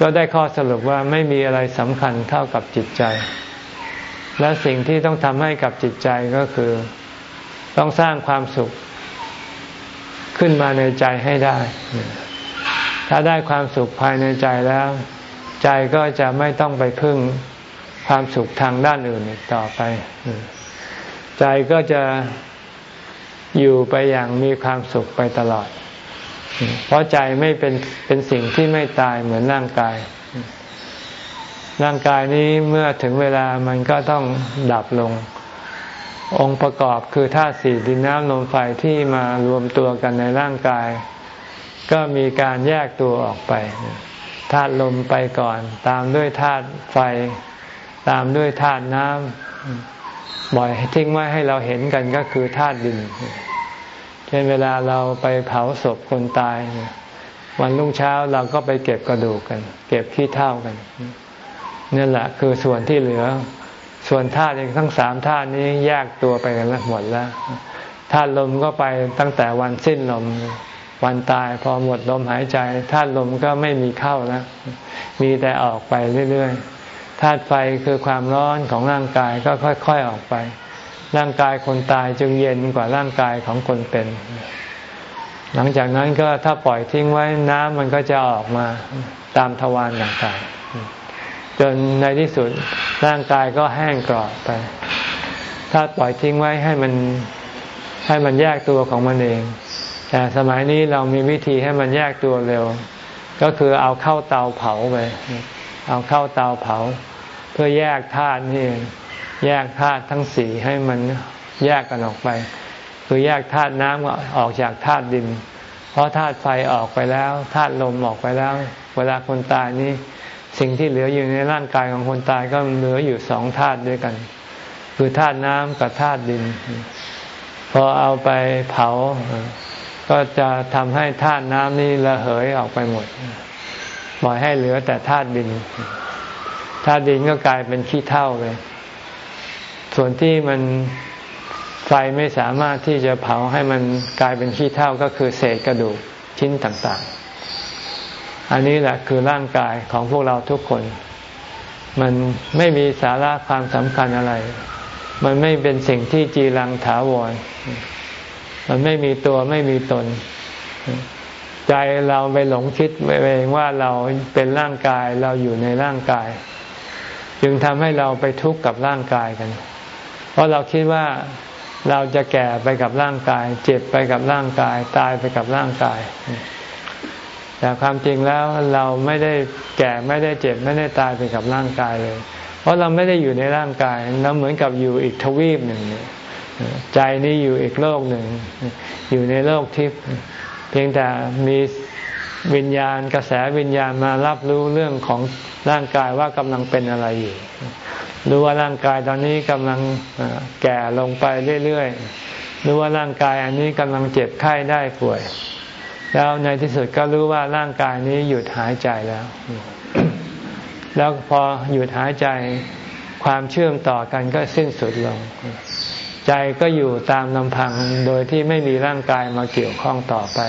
ก็ได้ข้อสรุปว่าไม่มีอะไรสำคัญเท่ากับจิตใจ และสิ่งที่ต้องทำให้กับจิตใจก็คือ ต้องสร้างความสุขขึ้นมาในใจให้ได้ ถ้าได้ความสุขภายในใจแล้ว ใจก็จะไม่ต้องไปพึ่งความสุขทางด้านอื่นอีกต่อไป ใจก็จะอยู่ไปอย่างมีความสุขไปตลอด เพราะใจไม่เป็นเป็นสิ่งที่ไม่ตายเหมือนร่างกาย ร่างกายนี้เมื่อถึงเวลามันก็ต้องดับลง องค์ประกอบคือธาตุสี่ดินน้ำลมไฟที่มารวมตัวกันในร่างกาย ก็มีการแยกตัวออกไปธาตุลมไปก่อน ตามด้วยธาตุไฟ ตามด้วยธาตุน้ำ บ่อยทิ้งไว้ให้เราเห็นกันก็คือธาตุดินช่นเวลาเราไปเผาศพคนตาย วันรุ่งเช้าเราก็ไปเก็บกระดูกกัน เก็บขี้เท่ากันนี่แหละคือส่วนที่เหลือ ส่วนธาตุทั้งสามธาตุนี้แยกตัวไปกันหมดแล้วธาตุลมก็ไปตั้งแต่วันสิ้นลมวันตายพอหมดลมหายใจธาตุลมก็ไม่มีเข้าแล้วมีแต่ออกไปเรื่อยๆ ธาตุไฟคือความร้อนของร่างกายก็ค่อย ๆออกไป ร่างกายคนตายจึงเย็นกว่าร่างกายของคนเป็น หลังจากนั้นก็ถ้าปล่อยทิ้งไว้น้ำมันก็จะออกมาตามทวารต่างๆ จนในที่สุดร่างกายก็แห้งกรอบไป ถ้าปล่อยทิ้งไว้ให้มันให้มันแยกตัวของมันเอง แต่สมัยนี้เรามีวิธีให้มันแยกตัวเร็ว ก็คือเอาเข้าเตาเผาไปเอาเข้าเตาเผา เพื่อแยกธาตุนี่แยกธาตุทั้งสี่ให้มันแยกกันออกไป คือแยกธาตุน้ำออกจากธาตุดิน เพราะธาตุไฟออกไปแล้วธาตุลมออกไปแล้ว เวลาคนตายนี่สิ่งที่เหลืออยู่ในร่างกายของคนตายก็เหลืออยู่สองธาตุด้วยกัน คือธาตุน้ำกับธาตุดิน พอเอาไปเผา ก็จะทำให้ธาตุน้ำนี้ระเหยออกไปหมดปล่อยให้เหลือแต่ธาตุดิน ธาตุดินก็กลายเป็นขี้เท่าเลยส่วนที่มันไฟไม่สามารถที่จะเผาให้มันกลายเป็นขี้เท่าก็คือเศษกระดูกชิ้นต่าง ๆ อันนี้แหละคือร่างกายของพวกเราทุกคน มันไม่มีสาระความสำคัญอะไร มันไม่เป็นสิ่งที่จีรังถาวร มันไม่มีตัวไม่มีตน ใจเราไปหลงคิดเองว่าเราเป็นร่างกายเราอยู่ในร่างกาย จึงทำให้เราไปทุกข์กับร่างกายกัน เพราะเราคิดว่าเราจะแก่ไปกับร่างกาย เจ็บไปกับร่างกาย ตายไปกับร่างกาย แต่ความจริงแล้วเราไม่ได้แก่ไม่ได้เจ็บไม่ได้ตายไปกับร่างกายเลย เพราะเราไม่ได้อยู่ในร่างกายเราเหมือนกับอยู่อีกทวีปหนึ่งใจนี้อยู่อีกโลกหนึ่ง อยู่ในโลกทิพย์เพียงแต่มี วิญญาณกระแสวิญญาณมารับรู้เรื่องของร่างกายว่ากำลังเป็นอะไรอยู่รู้ว่าร่างกายตอนนี้กำลังแก่ลงไปเรื่อยๆรู้ว่าร่างกายอันนี้กำลังเจ็บไข้ได้ป่วย แล้วในที่สุดก็รู้ว่าร่างกายนี้หยุดหายใจแล้ว แล้วพอหยุดหายใจความเชื่อมต่อกันก็สิ้นสุดลง ใจก็อยู่ตามลำพังโดยที่ไม่มีร่างกายมาเกี่ยวข้องต่อไป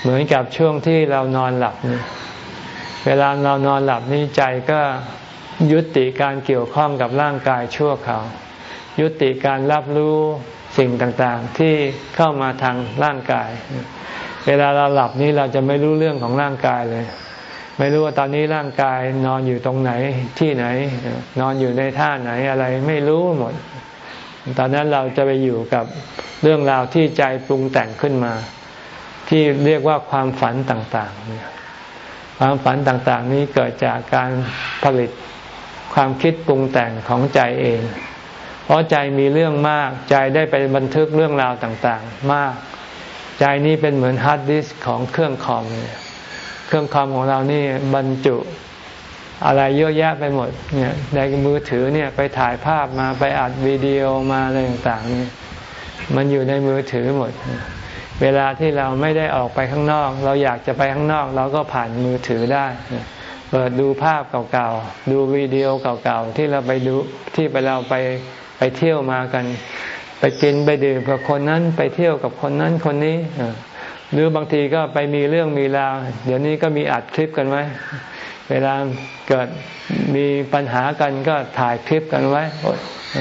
เหมือนกับช่วงที่เรานอนหลับนี่เวลาเรานอนหลับนี่ใจก็ยุติการเกี่ยวข้องกับร่างกายชั่วคราวยุติการรับรู้สิ่งต่างๆ ที่เข้ามาทางร่างกาย เวลาเราหลับนี้เราจะไม่รู้เรื่องของร่างกายเลย ไม่รู้ว่าตอนนี้ร่างกายนอนอยู่ตรงไหนที่ไหน นอนอยู่ในท่าไหนอะไรไม่รู้หมด ตอนนั้นเราจะไปอยู่กับเรื่องราวที่ใจปรุงแต่งขึ้นมา ที่เรียกว่าความฝันต่างๆความฝันต่างๆ นี้เกิดจากการผลิตความคิดปรุงแต่งของใจเอง เพราะใจมีเรื่องมาก ใจได้ไปบันทึกเรื่องราวต่างๆ มาก ใจนี้เป็นเหมือนฮาร์ดดิสก์ของเครื่องคอมเนี่ยเครื่องคอมของเรานี่บรรจุอะไรเยอะแยะไปหมดเนี่ยในมือถือเนี่ยไปถ่ายภาพมาไปอัดวิดีโอมาอะไรต่างๆนี่มันอยู่ในมือถือหมด เวลาที่เราไม่ได้ออกไปข้างนอก เราอยากจะไปข้างนอก เราก็ผ่านมือถือได้ เปิดดูภาพเก่าๆ ดูวิดีโอเก่าๆ ที่เราไปดูที่ไปเราไปไปเที่ยวมากัน ไปกินไปดื่มกับคนนั้นไปเที่ยวกับคนนั้นคนนี้หรือบางทีก็ไปมีเรื่องมีราว เดี๋ยวนี้ก็มีอัดคลิปกันไว้ เวลาเกิดมีปัญหากันก็ถ่ายคลิปกันไว้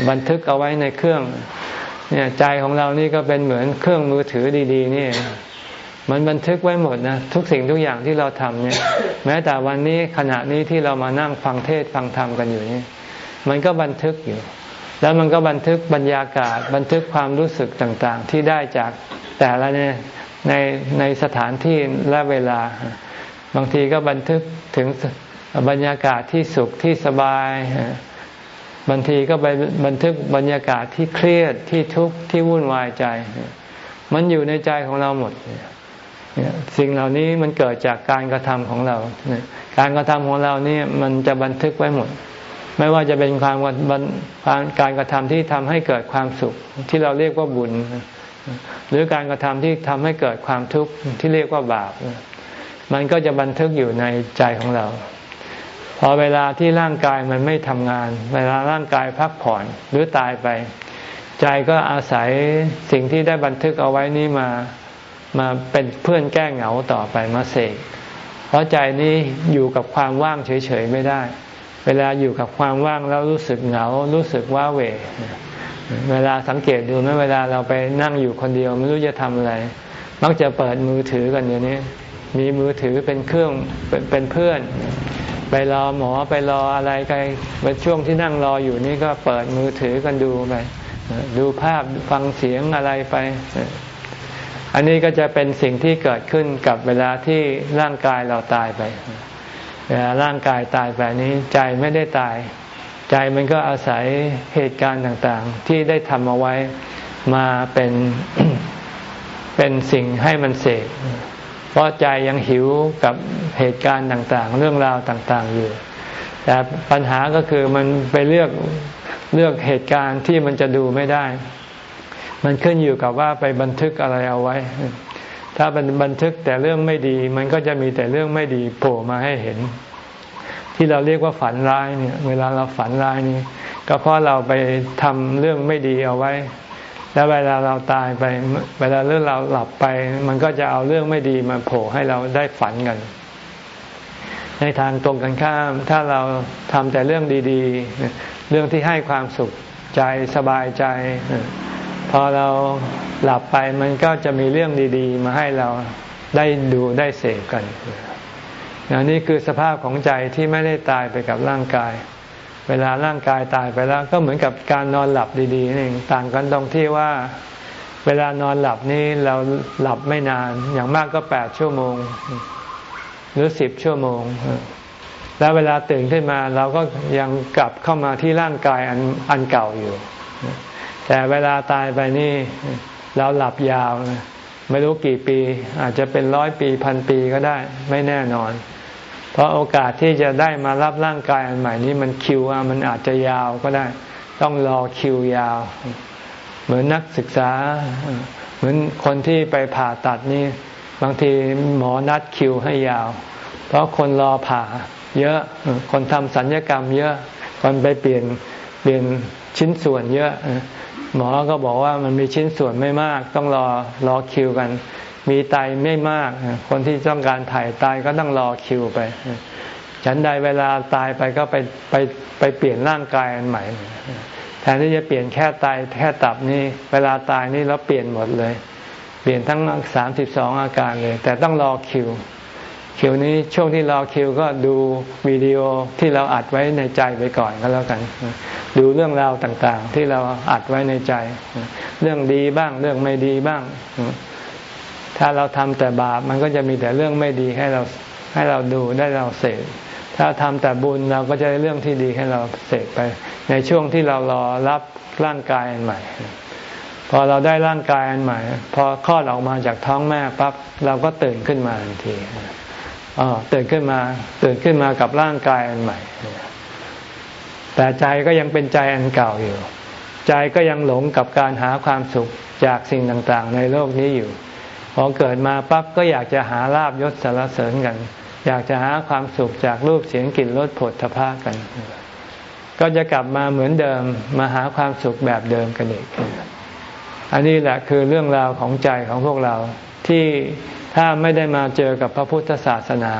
บันทึกเอาไว้ในเครื่อง เนี่ยใจของเรานี่ก็เป็นเหมือนเครื่องมือถือดี ๆ นี่มันบันทึกไว้หมดนะทุกสิ่งทุกอย่างที่เราทำเนี่ย แม้แต่วันนี้ขณะนี้ที่เรามานั่งฟังเทศฟังธรรมกันอยู่นี่มันก็บันทึกอยู่ แล้วมันก็บันทึกบรรยากาศ บันทึกความรู้สึกต่างๆ ที่ได้จากแต่ละเนี่ยในในสถานที่และเวลา บางทีก็บันทึกถึงบรรยากาศที่สุขที่สบาย บางทีก็ไปบันทึกบรรยากาศที่เครียดที่ทุกข์ที่วุ่นวายใจ มันอยู่ในใจของเราหมด สิ่งเหล่านี้มันเกิดจากการกระทำของเรา การกระทำของเรานี่มันจะบันทึกไว้หมด ไม่ว่าจะเป็นความการกระทำที่ทำให้เกิดความสุข ที่เราเรียกว่าบุญ หรือการกระทำที่ทำให้เกิดความทุกข์ที่เรียกว่าบาป มันก็จะบันทึกอยู่ในใจของเรา พอเวลาที่ร่างกายมันไม่ทำงาน เวลาร่างกายพักผ่อนหรือตายไป ใจก็อาศัยสิ่งที่ได้บันทึกเอาไว้นี้มามาเป็นเพื่อนแก้เหงาต่อไปมาเสกเพราะใจนี้อยู่กับความว่างเฉยๆไม่ได้ เวลาอยู่กับความว่างแล้วรู้สึกเหงา รู้สึกว้าเหวเวลาสังเกตดูไหมเวลาเราไปนั่งอยู่คนเดียวไม่รู้จะทำอะไร มักจะเปิดมือถือกันอย่างนี้ มีมือถือเป็นเครื่องเป็นเพื่อน ไปรอหมอไปรออะไรกันช่วงที่นั่งรออยู่นี่ก็เปิดมือถือกันดูไปดูภาพฟังเสียงอะไรไป อันนี้ก็จะเป็นสิ่งที่เกิดขึ้นกับเวลาที่ร่างกายเราตายไป เวลาร่างกายตายไปนี้ใจไม่ได้ตาย ใจมันก็อาศัยเหตุการณ์ต่างๆ ที่ได้ทำเอาไว้มาเป็นเป็นสิ่งให้มันเสก เพราะใจยังหิวกับเหตุการณ์ต่างๆ เรื่องราวต่างๆอยู่ แต่ปัญหาก็คือมันไปเลือกเลือกเหตุการณ์ที่มันจะดูไม่ได้ มันขึ้นอยู่กับว่าไปบันทึกอะไรเอาไว้ ถ้าเป็นบันทึกแต่เรื่องไม่ดี มันก็จะมีแต่เรื่องไม่ดีโผล่มาให้เห็น ที่เราเรียกว่าฝันร้ายเนี่ย เวลาเราฝันร้ายนี่ก็เพราะเราไปทำเรื่องไม่ดีเอาไว้ แล้วเวลาเราตายไป เวลาเรื่องเราหลับไป มันก็จะเอาเรื่องไม่ดีมาโผล่ให้เราได้ฝันกัน ในทางตรงกันข้าม ถ้าเราทำแต่เรื่องดีๆ เรื่องที่ให้ความสุขใจสบายใจ พอเราหลับไปมันก็จะมีเรื่องดีๆ มาให้เราได้ดูได้เสพกันนี่คือสภาพของใจที่ไม่ได้ตายไปกับร่างกาย เวลาร่างกายตายไปแล้ว ก็เหมือนกับการนอนหลับดีๆนี่ต่างกันตรงที่ว่า เวลานอนหลับนี้เราหลับไม่นาน อย่างมากก็แปดชั่วโมง หรือสิบชั่วโมง แล้วเวลาตื่นขึ้นมาเราก็ยังกลับเข้ามาที่ร่างกายอันอันเก่าอยู่ แต่เวลาตายไปนี่ เราหลับยาว ไม่รู้กี่ปี อาจจะเป็นร้อยปีพันปีก็ได้ ไม่แน่นอน เพราะโอกาสที่จะได้มารับร่างกายอันใหม่นี้มันคิวมันอาจจะยาวก็ได้ ต้องรอคิวยาว เหมือนนักศึกษา เหมือนคนที่ไปผ่าตัดนี่ บางทีหมอนัดคิวให้ยาว เพราะคนรอผ่า เยอะคนทำสัญญกรรม เยอะคนไปเปลี่ยนเปลี่ยนชิ้นส่วนเยอะหมอก็บอกว่ามันมีชิ้นส่วนไม่มาก ต้องรอรอคิวกัน มีไตไม่มาก คนที่ต้องการถ่ายไตก็ต้องรอคิวไป ฉันใดเวลาตายไปก็ไปไปไปเปลี่ยนร่างกายอันใหม่ แทนที่จะเปลี่ยนแค่ไตแค่ตับนี่เวลาตายนี่เราเปลี่ยนหมดเลย เปลี่ยนทั้งสามสิบสองอาการเลย แต่ต้องรอคิว คิวนี้ช่วงที่รอคิวก็ดูวิดีโอที่เราอัดไว้ในใจไปก่อนก็แล้วกันดูเรื่องราวต่างๆ ที่เราอัดไว้ในใจ เรื่องดีบ้างเรื่องไม่ดีบ้าง ถ้าเราทำแต่บาปมันก็จะมีแต่เรื่องไม่ดีให้เราให้เราดูได้เราเสพถ้าทำแต่บุญเราก็จะได้เรื่องที่ดีให้เราเสพไป ในช่วงที่เรารอรับร่างกายอันใหม่ พอเราได้ร่างกายอันใหม่ พอคลอดออกมาจากท้องแม่ปั๊บเราก็ตื่นขึ้นมาทันทีอ๋อตื่นขึ้นมาตื่นขึ้นมากับร่างกายอันใหม่ แต่ใจก็ยังเป็นใจอันเก่าอยู่ ใจก็ยังหลงกับการหาความสุขจากสิ่งต่างๆ ในโลกนี้อยู่ พอเกิดมาปั๊บก็อยากจะหาลาบยศสารเสริญกัน อยากจะหาความสุขจากรูปเสียงกลิ่นรสผลทพะกัน ก็จะกลับมาเหมือนเดิมมาหาความสุขแบบเดิมกันอีก อันนี้แหละคือเรื่องราวของใจของพวกเราที่ถ้าไม่ได้มาเจอกับพระพุทธศาสนา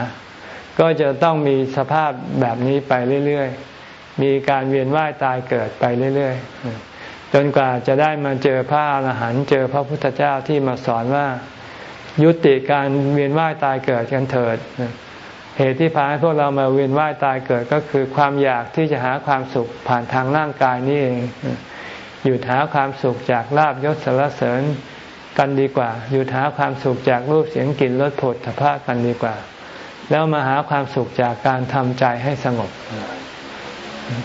ก็จะต้องมีสภาพแบบนี้ไปเรื่อยๆ มีการเวียนว่ายตายเกิดไปเรื่อยๆ จนกว่าจะได้มาเจอพระอรหันต์เจอพระพุทธเจ้าที่มาสอนว่า ยุติการเวียนว่ายตายเกิดกันเถิด เหตุที่พาให้พวกเรามาเวียนว่ายตายเกิดก็คือความอยากที่จะหาความสุขผ่านทางร่างกายนี่เอง หยุดหาความสุขจากลาบยศสารเสริญกันดีกว่าอยู่หาความสุขจากรูปเสียงกลิ่นรสผลถภะกันดีกว่า แล้วมาหาความสุขจากการทำใจให้สงบ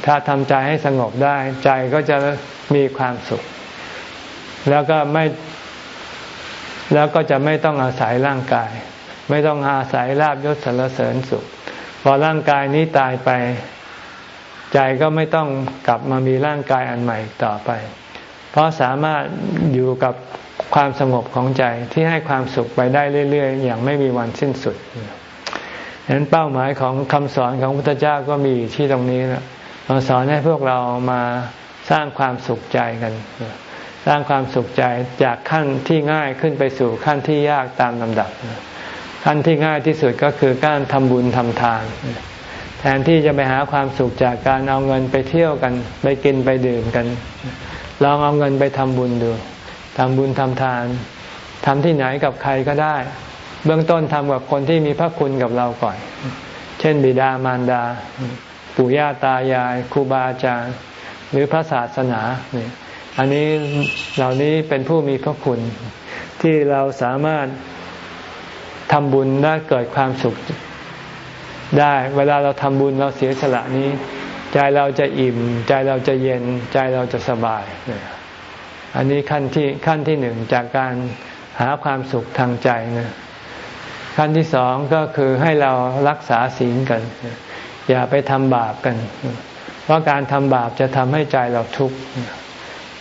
ถ้าทำใจให้สงบได้ใจก็จะมีความสุข แล้วก็ไม่ แล้วก็จะไม่ต้องอาศัยร่างกาย ไม่ต้องอาศัยลาบยศสรรเสริญสุข พอร่างกายนี้ตายไป ใจก็ไม่ต้องกลับมามีร่างกายอันใหม่ต่อไป เพราะสามารถอยู่กับความสงบของใจที่ให้ความสุขไปได้เรื่อยๆ อย่างไม่มีวันสิ้นสุดฉะนั้นเป้าหมายของคำสอนของพระพุทธเจ้าก็มีที่ตรงนี้นะสอนให้พวกเรามาสร้างความสุขใจกัน สร้างความสุขใจจากขั้นที่ง่ายขึ้นไปสู่ขั้นที่ยากตามลำดับ ขั้นที่ง่ายที่สุดก็คือการทำบุญทำทาน แทนที่จะไปหาความสุขจากการเอาเงินไปเที่ยวกัน ไปกินไปดื่มกัน ลองเอาเงินไปทำบุญดูทำบุญทำทานทำที่ไหนกับใครก็ได้ เบื้องต้นทำกับคนที่มีพระคุณกับเราก่อน เช่น บิดามารดา ปู่ย่าตายายครูบาอาจารย์ หรือพระศาสนาเนี่ย อันนี้เหล่านี้เป็นผู้มีพระคุณ ที่เราสามารถทำบุญได้เกิดความสุขได้ เวลาเราทำบุญเราเสียสละนี้ ใจเราจะอิ่ม ใจเราจะเย็น ใจเราจะสบายเนี่ยอันนี้ขั้นที่ขั้นที่หนึ่งจากการหาความสุขทางใจนะขั้นที่สองก็คือให้เรารักษาศีลกัน อย่าไปทำบาปกัน เพราะการทำบาปจะทำให้ใจเราทุกข์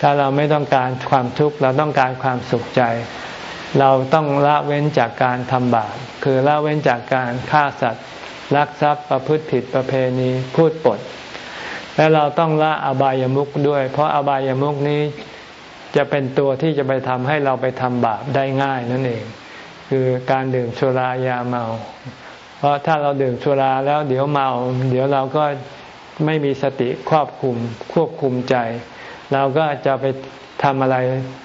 ถ้าเราไม่ต้องการความทุกข์เราต้องการความสุขใจ เราต้องละเว้นจากการทำบาปคือละเว้นจากการฆ่าสัตว์ลักทรัพย์ประพฤติผิดประเพณีพูดปด และเราต้องละอบายามุขด้วย เพราะอบายามุขนี้จะเป็นตัวที่จะไปทำให้เราไปทำบาปได้ง่ายนั่นเอง คือการดื่มสุรายาเมา เพราะถ้าเราดื่มสุราแล้วเดี๋ยวเมา เดี๋ยวเราก็ไม่มีสติควบคุมควบคุมใจ เราก็จะไปทำอะไร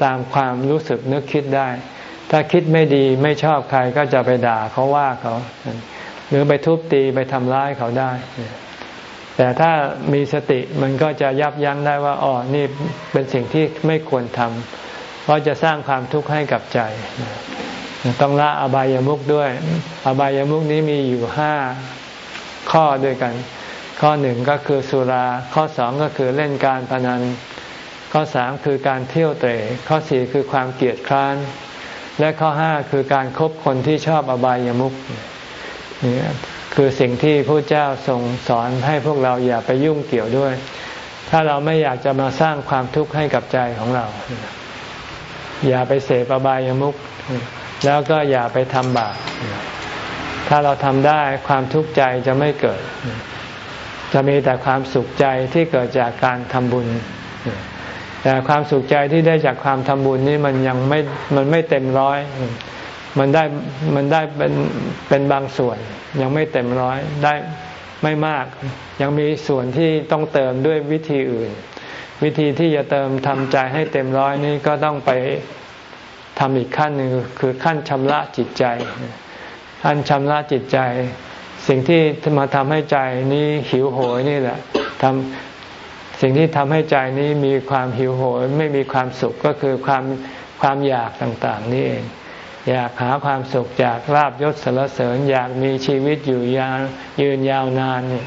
ตามความรู้สึกนึกคิดได้ ถ้าคิดไม่ดีไม่ชอบใครก็จะไปด่าเขาว่าเขา หรือไปทุบตีไปทำร้ายเขาได้ แต่ถ้ามีสติมันก็จะยับยั้งได้ว่าอ๋อนี่เป็นสิ่งที่ไม่ควรทำเพราะจะสร้างความทุกข์ให้กับใจ ต้องละอบายามุกด้วย อบายามุกนี้มีอยู่ห้าข้อด้วยกัน ข้อหนึ่งก็คือสุรา ข้อสองก็คือเล่นการพนัน ข้อสามคือการเที่ยวเตะข้อสี่คือความเกลียดคร้าน และข้อห้าคือการครบคนที่ชอบอบายามุกนี่คือสิ่งที่พระเจ้าทรงสอนให้พวกเราอย่าไปยุ่งเกี่ยวด้วย ถ้าเราไม่อยากจะมาสร้างความทุกข์ให้กับใจของเรา อย่าไปเสพอบายามุขแล้วก็อย่าไปทำบาปถ้าเราทำได้ความทุกข์ใจจะไม่เกิด จะมีแต่ความสุขใจที่เกิดจากการทำบุญ แต่ความสุขใจที่ได้จากความทำบุญนี่มันยังไม่มันไม่เต็มร้อยมันได้มันได้เป็นเป็นบางส่วน ยังไม่เต็มร้อยได้ไม่มาก ยังมีส่วนที่ต้องเติมด้วยวิธีอื่น วิธีที่จะเติมทำใจให้เต็มร้อยนี้ก็ต้องไปทำอีกขั้นหนึ่งคือขั้นชำระจิตใจ ขั้นชำระจิตใจ สิ่งที่มาทำให้ใจนี้หิวโหยนี่แหละทำ สิ่งที่ทำให้ใจนี้มีความหิวโหยไม่มีความสุขก็คือความความอยากต่างๆนี่เองอยากหาความสุขจากลาบยศสรรเสริญ อยากมีชีวิตอยู่ยาวยืนยาวนานเนี่ย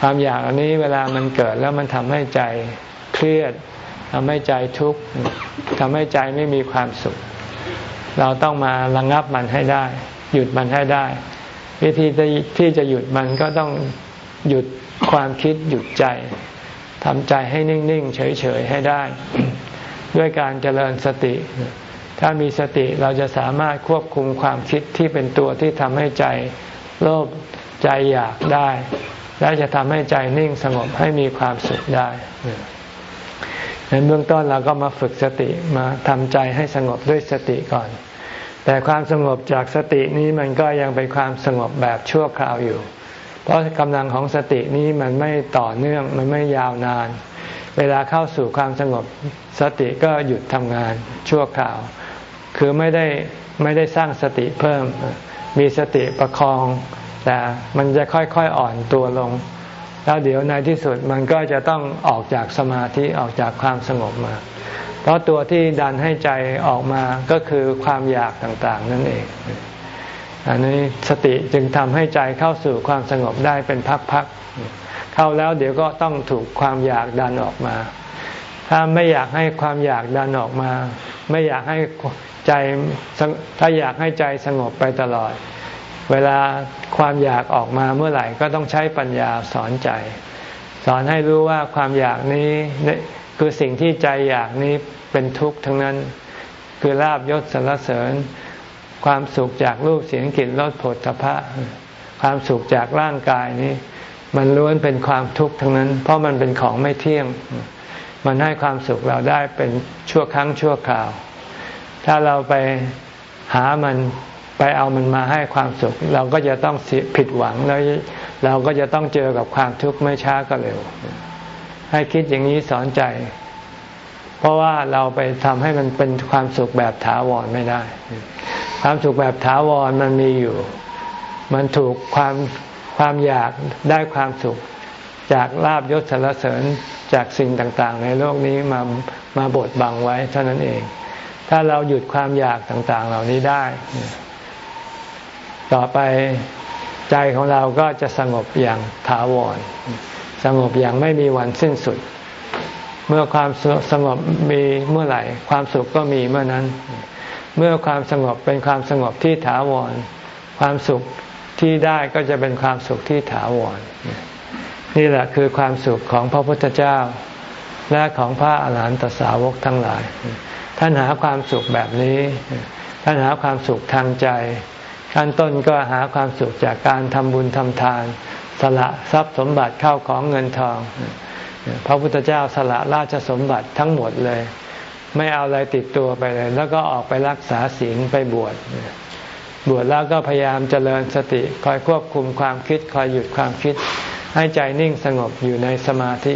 ความอยากอันนี้เวลามันเกิดแล้วมันทำให้ใจเครียดทำให้ใจทุกข์ทำให้ใจไม่มีความสุข เราต้องมาระงงับมันให้ได้ หยุดมันให้ได้ วิธีที่จะหยุดมันก็ต้องหยุดความคิดหยุดใจ ทำใจให้นิ่ง ๆ เฉย ๆ ให้ได้ ด้วยการเจริญสติ ถ้ามีสติเราจะสามารถควบคุมความคิดที่เป็นตัวที่ทำให้ใจโลภใจอยากได้ และจะทำให้ใจนิ่งสงบให้มีความสุขได้ในเบื้องต้นเราก็มาฝึกสติมาทำใจให้สงบด้วยสติก่อน แต่ความสงบจากสตินี้มันก็ยังเป็นความสงบแบบชั่วคราวอยู่ เพราะกำลังของสตินี้มันไม่ต่อเนื่องมันไม่ยาวนาน เวลาเข้าสู่ความสงบสติก็หยุดทำงานชั่วคราว คือไม่ได้ไม่ได้สร้างสติเพิ่ม มีสติประคอง แต่มันจะค่อยๆอ่อนตัวลง แล้วเดี๋ยวในที่สุดมันก็จะต้องออกจากสมาธิออกจากความสงบมา เพราะตัวที่ดันให้ใจออกมาก็คือความอยากต่างๆ นั่นเอง อันนี้สติจึงทำให้ใจเข้าสู่ความสงบได้เป็นพักๆ เข้าแล้วเดี๋ยวก็ต้องถูกความอยากดันออกมา ถ้าไม่อยากให้ความอยากดันออกมา ไม่อยากให้ใจถ้าอยากให้ใจสงบไปตลอด เวลาความอยากออกมาเมื่อไหร่ก็ต้องใช้ปัญญาสอนใจ สอนให้รู้ว่าความอยากนี้คือสิ่งที่ใจอยากนี้เป็นทุกข์ทั้งนั้น คือลาบยศสรรเสริญ ความสุขจากรูปเสียงกลิ่นรสผลทพะ ความสุขจากร่างกายนี้ มันล้วนเป็นความทุกข์ทั้งนั้น เพราะมันเป็นของไม่เที่ยง มันให้ความสุขเราได้เป็นชั่วครั้งชั่วคราว ถ้าเราไปหามันไปเอามันมาให้ความสุข เราก็จะต้องผิดหวังแล้วเราก็จะต้องเจอกับความทุกข์ไม่ช้าก็เร็ว ให้คิดอย่างนี้สอนใจ เพราะว่าเราไปทำให้มันเป็นความสุขแบบถาวรไม่ได้ ความสุขแบบถาวรมันมีอยู่ มันถูกความความอยากได้ความสุข จากลาบยศสารเสริญจากสิ่งต่างๆ ในโลกนี้มามาบดบังไว้เท่านั้นเอง ถ้าเราหยุดความอยากต่างๆ เหล่านี้ได้ ต่อไปใจของเราก็จะสงบอย่างถาวร สงบอย่างไม่มีวันสิ้นสุด เมื่อความสงบมีเมื่อไหร่ ความสุขก็มีเมื่อนั้น เมื่อความสงบเป็นความสงบที่ถาวร ความสุขที่ได้ก็จะเป็นความสุขที่ถาวร นี่แหละคือความสุขของพระพุทธเจ้า และของพระอาหารหันตสาวกทั้งหลาย ท่านหาความสุขแบบนี้ ท่านหาความสุขทางใจ ขั้นต้นก็หาความสุขจากการทำบุญทำทาน สละทรัพย์สมบัติเข้าของเงินทอง พระพุทธเจ้าสละราชสมบัติทั้งหมดเลย ไม่เอาอะไรติดตัวไปเลย แล้วก็ออกไปรักษาศีลไปบวชบวชแล้วก็พยายามเจริญสติ คอยควบคุมความคิด คอยหยุดความคิด ให้ใจนิ่งสงบอยู่ในสมาธิ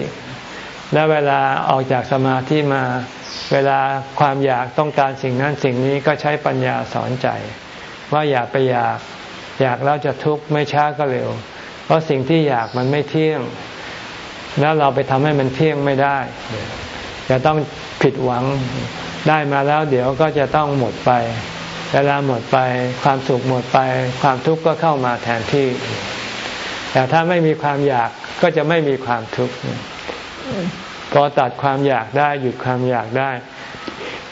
และเวลาออกจากสมาธิมา เวลาความอยากต้องการสิ่งนั้นสิ่งนี้ก็ใช้ปัญญาสอนใจ ว่าอย่าไปอยาก อยากแล้วจะทุกข์ไม่ช้าก็เร็ว เพราะสิ่งที่อยากมันไม่เที่ยง แล้วเราไปทำให้มันเที่ยงไม่ได้ จะต้องผิดหวังได้มาแล้วเดี๋ยวก็จะต้องหมดไป เวลาหมดไปความสุขหมดไป ความทุกข์ก็เข้ามาแทนที่ แต่ถ้าไม่มีความอยากก็จะไม่มีความทุกข์พอตัดความอยากได้หยุดความอยากได้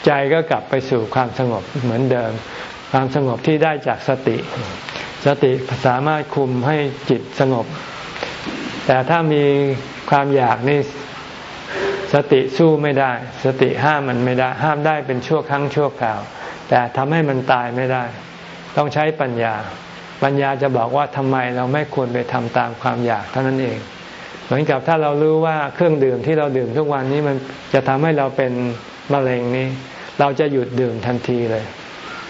ใจก็กลับไปสู่ความสงบเหมือนเดิม ความสงบที่ได้จากสติ สติสามารถคุมให้จิตสงบ แต่ถ้ามีความอยากนี่ สติสู้ไม่ได้ สติห้ามมันไม่ได้ ห้ามได้เป็นชั่วครั้งชั่วคราว แต่ทำให้มันตายไม่ได้ ต้องใช้ปัญญา ปัญญาจะบอกว่าทำไมเราไม่ควรไปทำตามความอยากเท่านั้นเอง เหมือนกับถ้าเรารู้ว่าเครื่องดื่มที่เราดื่มทุกวันนี้มันจะทำให้เราเป็นมะเร็งนี้ เราจะหยุดดื่มทันทีเลย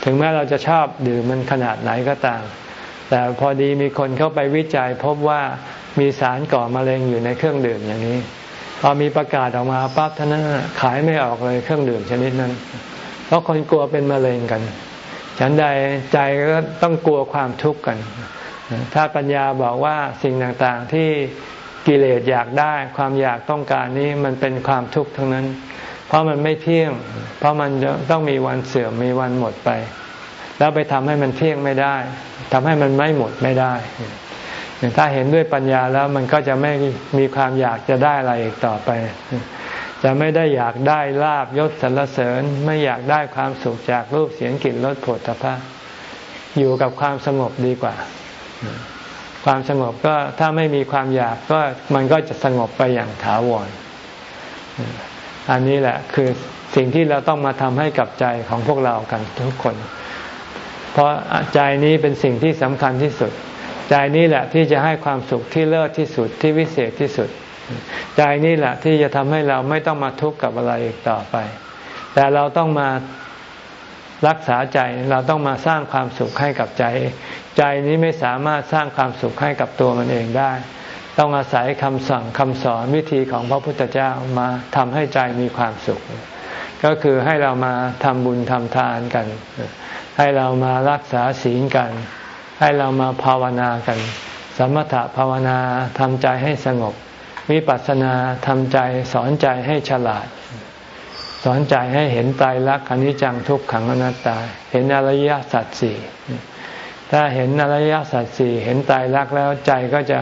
ถึงแม้เราจะชอบดื่มมันขนาดไหนก็ตาม แต่พอดีมีคนเข้าไปวิจัยพบว่ามีสารก่อมะเร็งอยู่ในเครื่องดื่มอย่างนี้ พอมีประกาศออกมาปั๊บท่านั้นขายไม่ออกเลยเครื่องดื่มชนิดนั้น เพราะคนกลัวเป็นมะเร็งกัน ฉันใดใจก็ต้องกลัวความทุกข์กัน ถ้าปัญญาบอกว่าสิ่งต่างๆที่กิเลสอยากได้ ความอยากต้องการนี้มันเป็นความทุกข์ทั้งนั้น เพราะมันไม่เที่ยง เพราะมันจะต้องมีวันเสื่อมมีวันหมดไป แล้วไปทำให้มันเที่ยงไม่ได้ทำให้มันไม่หมดไม่ได้ ถ้าเห็นด้วยปัญญาแล้วมันก็จะไม่มีความอยากจะได้อะไรอีกต่อไป จะไม่ได้อยากได้ลาบยศสรรเสริญ ไม่อยากได้ความสุขจากรูปเสียงกลิ่นรสผลตภะอยู่กับความสงบดีกว่า ความสงบก็ถ้าไม่มีความอยากก็มันก็จะสงบไปอย่างถาวรอันนี้แหละคือสิ่งที่เราต้องมาทำให้กับใจของพวกเรากันทุกคน เพราะใจนี้เป็นสิ่งที่สำคัญที่สุด ใจนี้แหละที่จะให้ความสุขที่เลิศที่สุดที่วิเศษที่สุด ใจนี้แหละที่จะทำให้เราไม่ต้องมาทุกข์กับอะไรอีกต่อไป แต่เราต้องมารักษาใจเราต้องมาสร้างความสุขให้กับใจ ใจนี้ไม่สามารถสร้างความสุขให้กับตัวมันเองได้ ต้องอาศัยคำสั่งคำสอนวิธีของพระพุทธเจ้ามาทำให้ใจมีความสุข ก็คือให้เรามาทำบุญทำทานกัน ให้เรามารักษาศีลกัน ให้เรามาภาวนากัน สมถะภาวนาทำใจให้สงบ วิปัสสนาทำใจสอนใจให้ฉลาด สอนใจให้เห็นตายรักอนิจจังทุกขังอนัตตา เห็นอริยสัจสี่ถ้าเห็นอริยสัจสี่เห็นตายรักแล้วใจก็จะ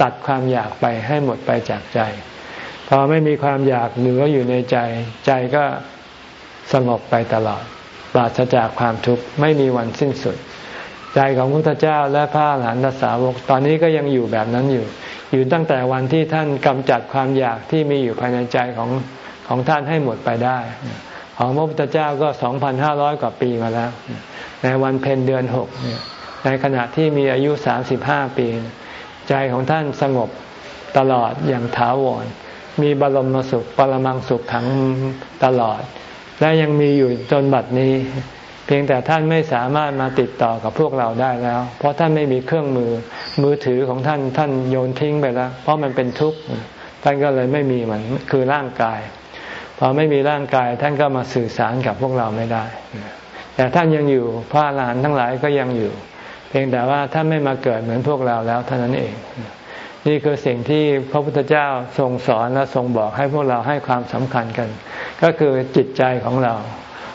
ตัดความอยากไปให้หมดไปจากใจ พอไม่มีความอยากเหลืออยู่ในใจ ใจก็สงบไปตลอด ปราศจากความทุกข์ไม่มีวันสิ้นสุด ใจของพระพุทธเจ้าและพระหลานตสาวกตอนนี้ก็ยังอยู่แบบนั้นอยู่ อยู่ตั้งแต่วันที่ท่านกำจัดความอยากที่มีอยู่ภายในใจของของท่านให้หมดไปได้ ของพระพุทธเจ้าก็สองพันห้าร้อยกว่าปีมาแล้ว ในวันเพ็ญเดือนหกในขณะที่มีอายุสามสิบห้าปี ใจของท่านสงบตลอดอย่างถาวร มีบรมสุข ปรมังสุขขังตลอด และยังมีอยู่จนบัดนี้ เพียงแต่ท่านไม่สามารถมาติดต่อกับพวกเราได้แล้ว เพราะท่านไม่มีเครื่องมือ มือถือของท่านท่านโยนทิ้งไปแล้ว เพราะมันเป็นทุกข์ท่านก็เลยไม่มีมันคือร่างกายพอไม่มีร่างกายท่านก็มาสื่อสารกับพวกเราไม่ได้ แต่ท่านยังอยู่พระอรหันทั้งหลายก็ยังอยู่ เพียงแต่ว่าท่านไม่มาเกิดเหมือนพวกเราแล้วเท่านั้นเอง นี่คือสิ่งที่พระพุทธเจ้าทรงสอนและทรงบอกให้พวกเราให้ความสำคัญกัน ก็คือจิตใจของเรา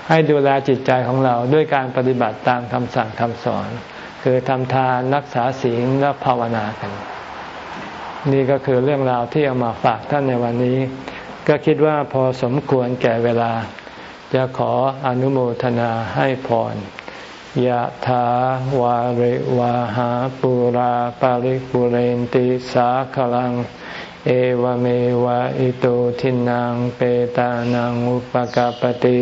ให้ดูแลจิตใจของเราด้วยการปฏิบัติตามคำสั่งคำสอน คือทำทานรักษาศีลและภาวนากัน นี่ก็คือเรื่องราวที่เอามาฝากท่านในวันนี้ ก็คิดว่าพอสมควรแก่เวลา จะขออนุโมทนาให้พรยะถาวาริวาหาปุราปาริปุเรนติสาขลัง เอวเมวะอิโตทินังเปตานังอุปกาปติ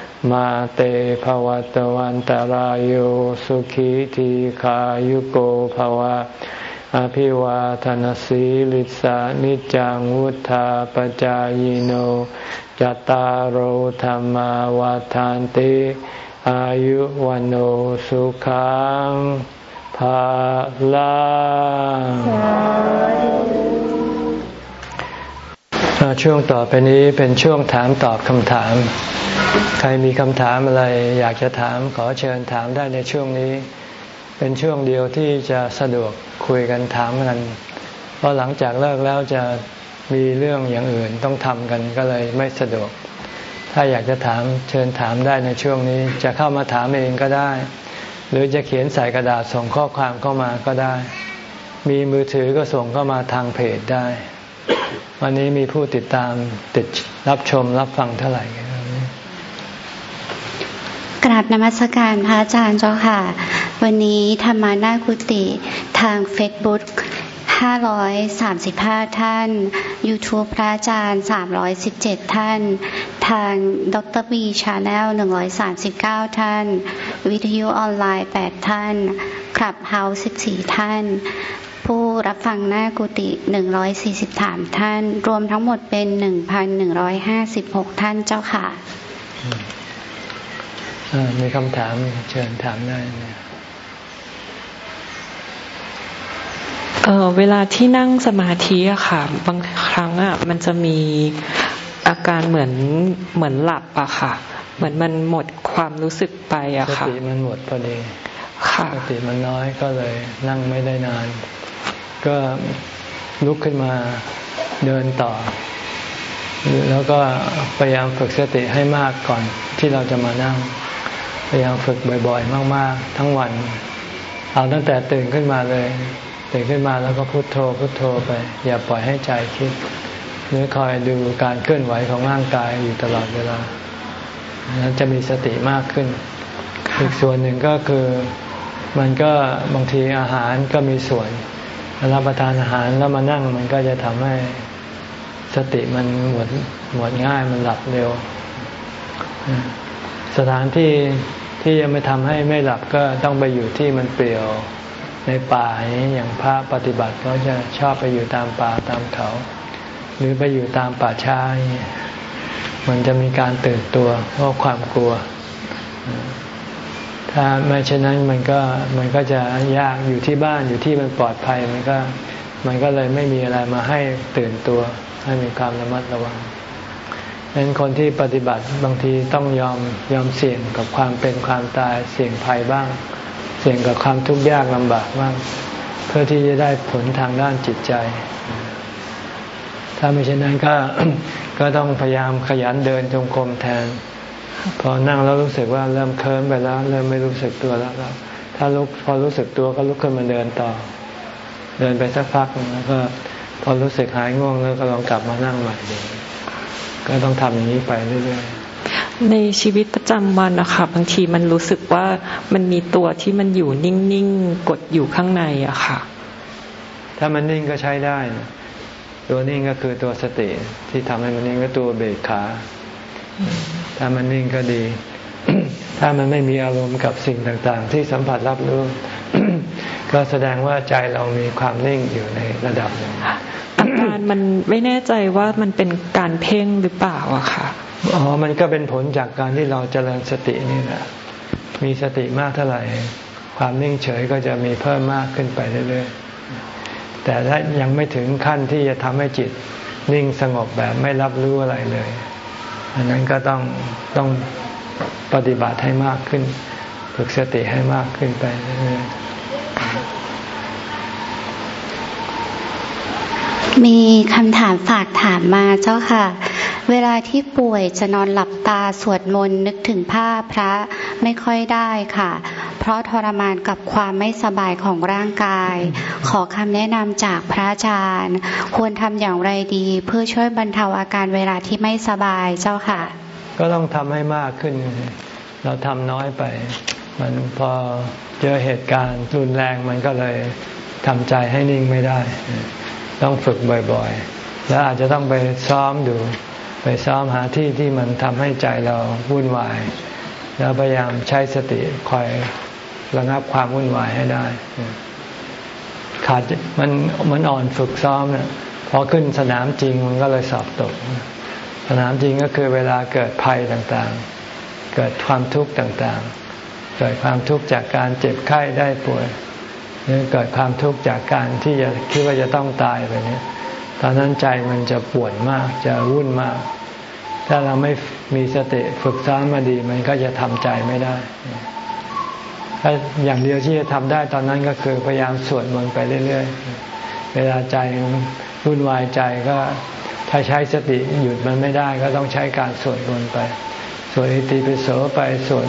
มาเตภวัตวันตารโยสุขีทีขายุโกภวะ อภิวาทนสีลิสานิจังวุธาปจายโนจตารโหธรรมวาทานติอายุวันโอสุขังภาลัง ช่วงต่อไปนี้เป็นช่วงถามตอบคำถาม ใครมีคำถามอะไรอยากจะถามขอเชิญถามได้ในช่วงนี้ เป็นช่วงเดียวที่จะสะดวกคุยกันถามกัน เพราะหลังจากเลิกแล้วจะมีเรื่องอย่างอื่นต้องทำกันก็เลยไม่สะดวก ถ้าอยากจะถามเชิญถามได้ในช่วงนี้ จะเข้ามาถามเองก็ได้ หรือจะเขียนใส่กระดาษส่งข้อความเข้ามาก็ได้ มีมือถือก็ส่งเข้ามาทางเพจได้ วันนี้มีผู้ติดตามติดรับชมรับฟังเท่าไหร่กราบนมัสการพระอาจารย์เจ้าค่ะ วันนี้ธรรมานากุติทางเฟซบุ๊ก535 ท่าน YouTube พระอาจารย์ 317 ท่าน ทาง Dr. V Channel 139 ท่าน วิทยุออนไลน์ 8 ท่าน Clubhouse 14 ท่าน ผู้รับฟังหน้ากุฏิ143 ท่าน รวมทั้งหมดเป็น 1,156 ท่านเจ้าค่ะ มีคำถามเชิญถามได้เนี่ยเออเวลาที่นั่งสมาธิอะค่ะ บางครั้งอะมันจะมีอาการเหมือนเหมือนหลับอะค่ะ เหมือนมันหมดความรู้สึกไปอะค่ะสติมันหมดพอดีค่ะสติมันน้อยก็เลยนั่งไม่ได้นาน ก็ลุกขึ้นมาเดินต่อ แล้วก็พยายามฝึกสติให้มากก่อนที่เราจะมานั่ง พยายามฝึกบ่อยๆ มากๆ ทั้งวัน เอาตั้งแต่ตื่นขึ้นมาเลย ตื่นขึ้นมาแล้วก็พุโทโธพุโทโธไป อย่าปล่อยให้ใจคิดหรือคอยดูการเคลื่อนไหวของร่างกายอยู่ตลอดเวลานั้นจะมีสติมากขึ้น อีกส่วนหนึ่งก็คือมันก็บางทีอาหารก็มีส่วน รับประทานอาหารแล้วมานั่งมันก็จะทำให้สติมันหมดหมดง่ายมันหลับเร็ว สถานที่ที่จะไม่ทำให้ไม่หลับก็ต้องไปอยู่ที่มันเปลี่ยวในป่าอย่างพระปฏิบัติเขาจะชอบไปอยู่ตามป่าตามเขา หรือไปอยู่ตามป่าช้ามันจะมีการตื่นตัวเพราะความกลัว ถ้าไม่เช่นนั้นมันก็มันก็จะยากอยู่ที่บ้านอยู่ที่มันปลอดภัยมันก็มันก็เลยไม่มีอะไรมาให้ตื่นตัว ให้มีความระมัดระวังนั้นคนที่ปฏิบัติบางทีต้องยอมยอมเสี่ยงกับความเป็นความตายเสี่ยงภัยบ้าง เสี่ยงกับความทุกข์ยากลำบากบ้างเพื่อที่จะได้ผลทางด้านจิตใจ ถ้าไม่เช่นนั้นก็ก็ต้องพยายามขยันเดินจงกรมแทน พอนั่งแล้วรู้สึกว่าเริ่มเคิร์มไปแล้ว เริ่มไม่รู้สึกตัวแล้วทถ้าลุกพอรู้สึกตัวก็ลุกขึ้นมาเดินต่อ เดินไปสักพักแล้วก็ พอรู้สึกหายง่วงแล้วก็ลองกลับมานั่งใหม่ดูก็ต้องทำอย่างนี้ไปเรื่อยๆในชีวิตประจำวันนะคะบางทีมันรู้สึกว่ามันมีตัวที่มันอยู่นิ่งๆกดอยู่ข้างในอะค่ะ ถ้ามันนิ่งก็ใช้ได้นะตัวนิ่งก็คือตัวสติที่ทำให้มันนิ่งก็ตัวเบกขา ถ้ามันนิ่งก็ดี ถ้ามันไม่มีอารมณ์กับสิ่งต่างๆ ที่สัมผัสรับรู้ ก็แสดงว่าใจเรามีความนิ่งอยู่ในระดับหนึ่งอาการมันไม่แน่ใจว่ามันเป็นการเพ่งหรือเปล่าอะค่ะอ๋อ มันก็เป็นผลจากการที่เราเจริญสตินี่แหละ มีสติมากเท่าไหร่ ความนิ่งเฉยก็จะมีเพิ่มมากขึ้นไปเรื่อยๆ แต่ถ้ายังไม่ถึงขั้นที่จะทำให้จิตนิ่งสงบแบบไม่รับรู้อะไรเลย อันนั้นก็ต้องต้องปฏิบัติให้มากขึ้น ฝึกสติให้มากขึ้นไปเรื่อยๆมีคำถามฝากถามมาเจ้าค่ะ เวลาที่ป่วยจะนอนหลับตาสวดมนต์นึกถึงผ้าพระ ไม่ค่อยได้ค่ะ เพราะทรมานกับความไม่สบายของร่างกาย ขอคำแนะนำจากพระอาจารย์ ควรทำอย่างไรดี เพื่อช่วยบรรเทาอาการเวลาที่ไม่สบายเจ้าค่ะ ก็ต้องทำให้มากขึ้น เราทำน้อยไป มันพอเจอเหตุการณ์รุนแรงมันก็เลยทำใจให้นิ่งไม่ได้ ต้องฝึกบ่อยๆ แล้วอาจจะต้องไปซ้อมดู ไปซ้อมหาที่ที่มันทำให้ใจเราวุ่นวาย แล้วพยายามใช้สติคอยระงับความวุ่นวายให้ได้ ขาดมันมันอ่อนฝึกซ้อมเนี่ยพอขึ้นสนามจริงมันก็เลยสอบตก สนามจริงก็คือเวลาเกิดภัยต่างๆ เกิดความทุกข์ต่างๆ เกิดความทุกข์จากการเจ็บไข้ได้ป่วยหรือเกิดความทุกข์จากการที่จะคิดว่าจะต้องตายไปเนี่ยตอนนั้นใจมันจะปวดมากจะวุ่นมาก ถ้าเราไม่มีสติฝึกซ้อมมาดี มันก็จะทำใจไม่ได้ถ้าอย่างเดียวที่จะทำได้ตอนนั้นก็คือพยายามสวดมนต์ไปเรื่อย ๆ เวลาใจวุ่นวายใจก็ถ้าใช้สติหยุดมันไม่ได้ ก็ต้องใช้การสวดมนต์ไป สวดอิติปิโสไปสวด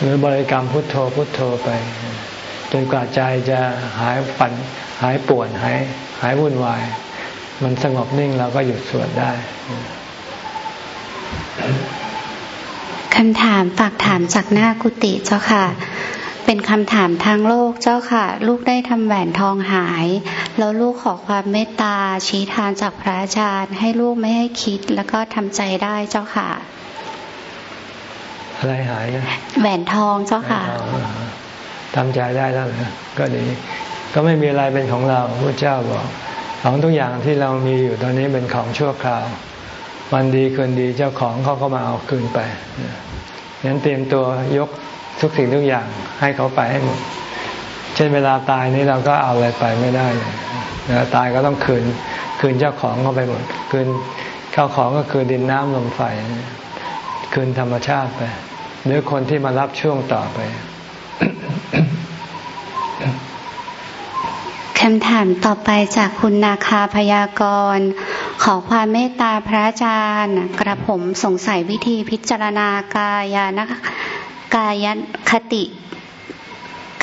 หรือบริกรรมพุทโธพุทโธไปจนกว่าใจจะหายปั่นหายปวดหายหายวุ่นวาย มันสงบนิ่งเราก็หยุดสวดได้ คำถามฝากถามจากหน้ากุฏิเจ้าค่ะ เป็นคำถามทางโลกเจ้าค่ะ ลูกได้ทำแหวนทองหาย แล้วลูกขอความเมตตาชี้ทางจากพระอาจารย์ ให้ลูกไม่ให้คิดแล้วก็ทำใจได้เจ้าค่ะ อะไรหายนะแหวนทองเจ้าค่ะทำใจได้แล้วนะก็ดี ก็ไม่มีอะไรเป็นของเราพระเจ้าบอก ของทุกอย่างที่เรามีอยู่ตอนนี้เป็นของชั่วคราว วันดีคืนดีเจ้าของเขาก็มาเอาคืนไปงั้นเตรียมตัวยกทุกสิ่งทุกอย่างให้เขาไปให้หมด เช่นเวลาตายนี้เราก็เอาอะไรไปไม่ได้เลยตายก็ต้องคืน คืนเจ้าของเขาไปหมด คืนเข้าของก็คือดินน้ำลมไฟ คืนธรรมชาติไป หรือคนที่มารับช่วงต่อไป คำถามต่อไปจากคุณนาคาพยากร ขอความเมตตาพระอาจารย์ กระผมสงสัยวิธีพิจารณากายนะกายคติ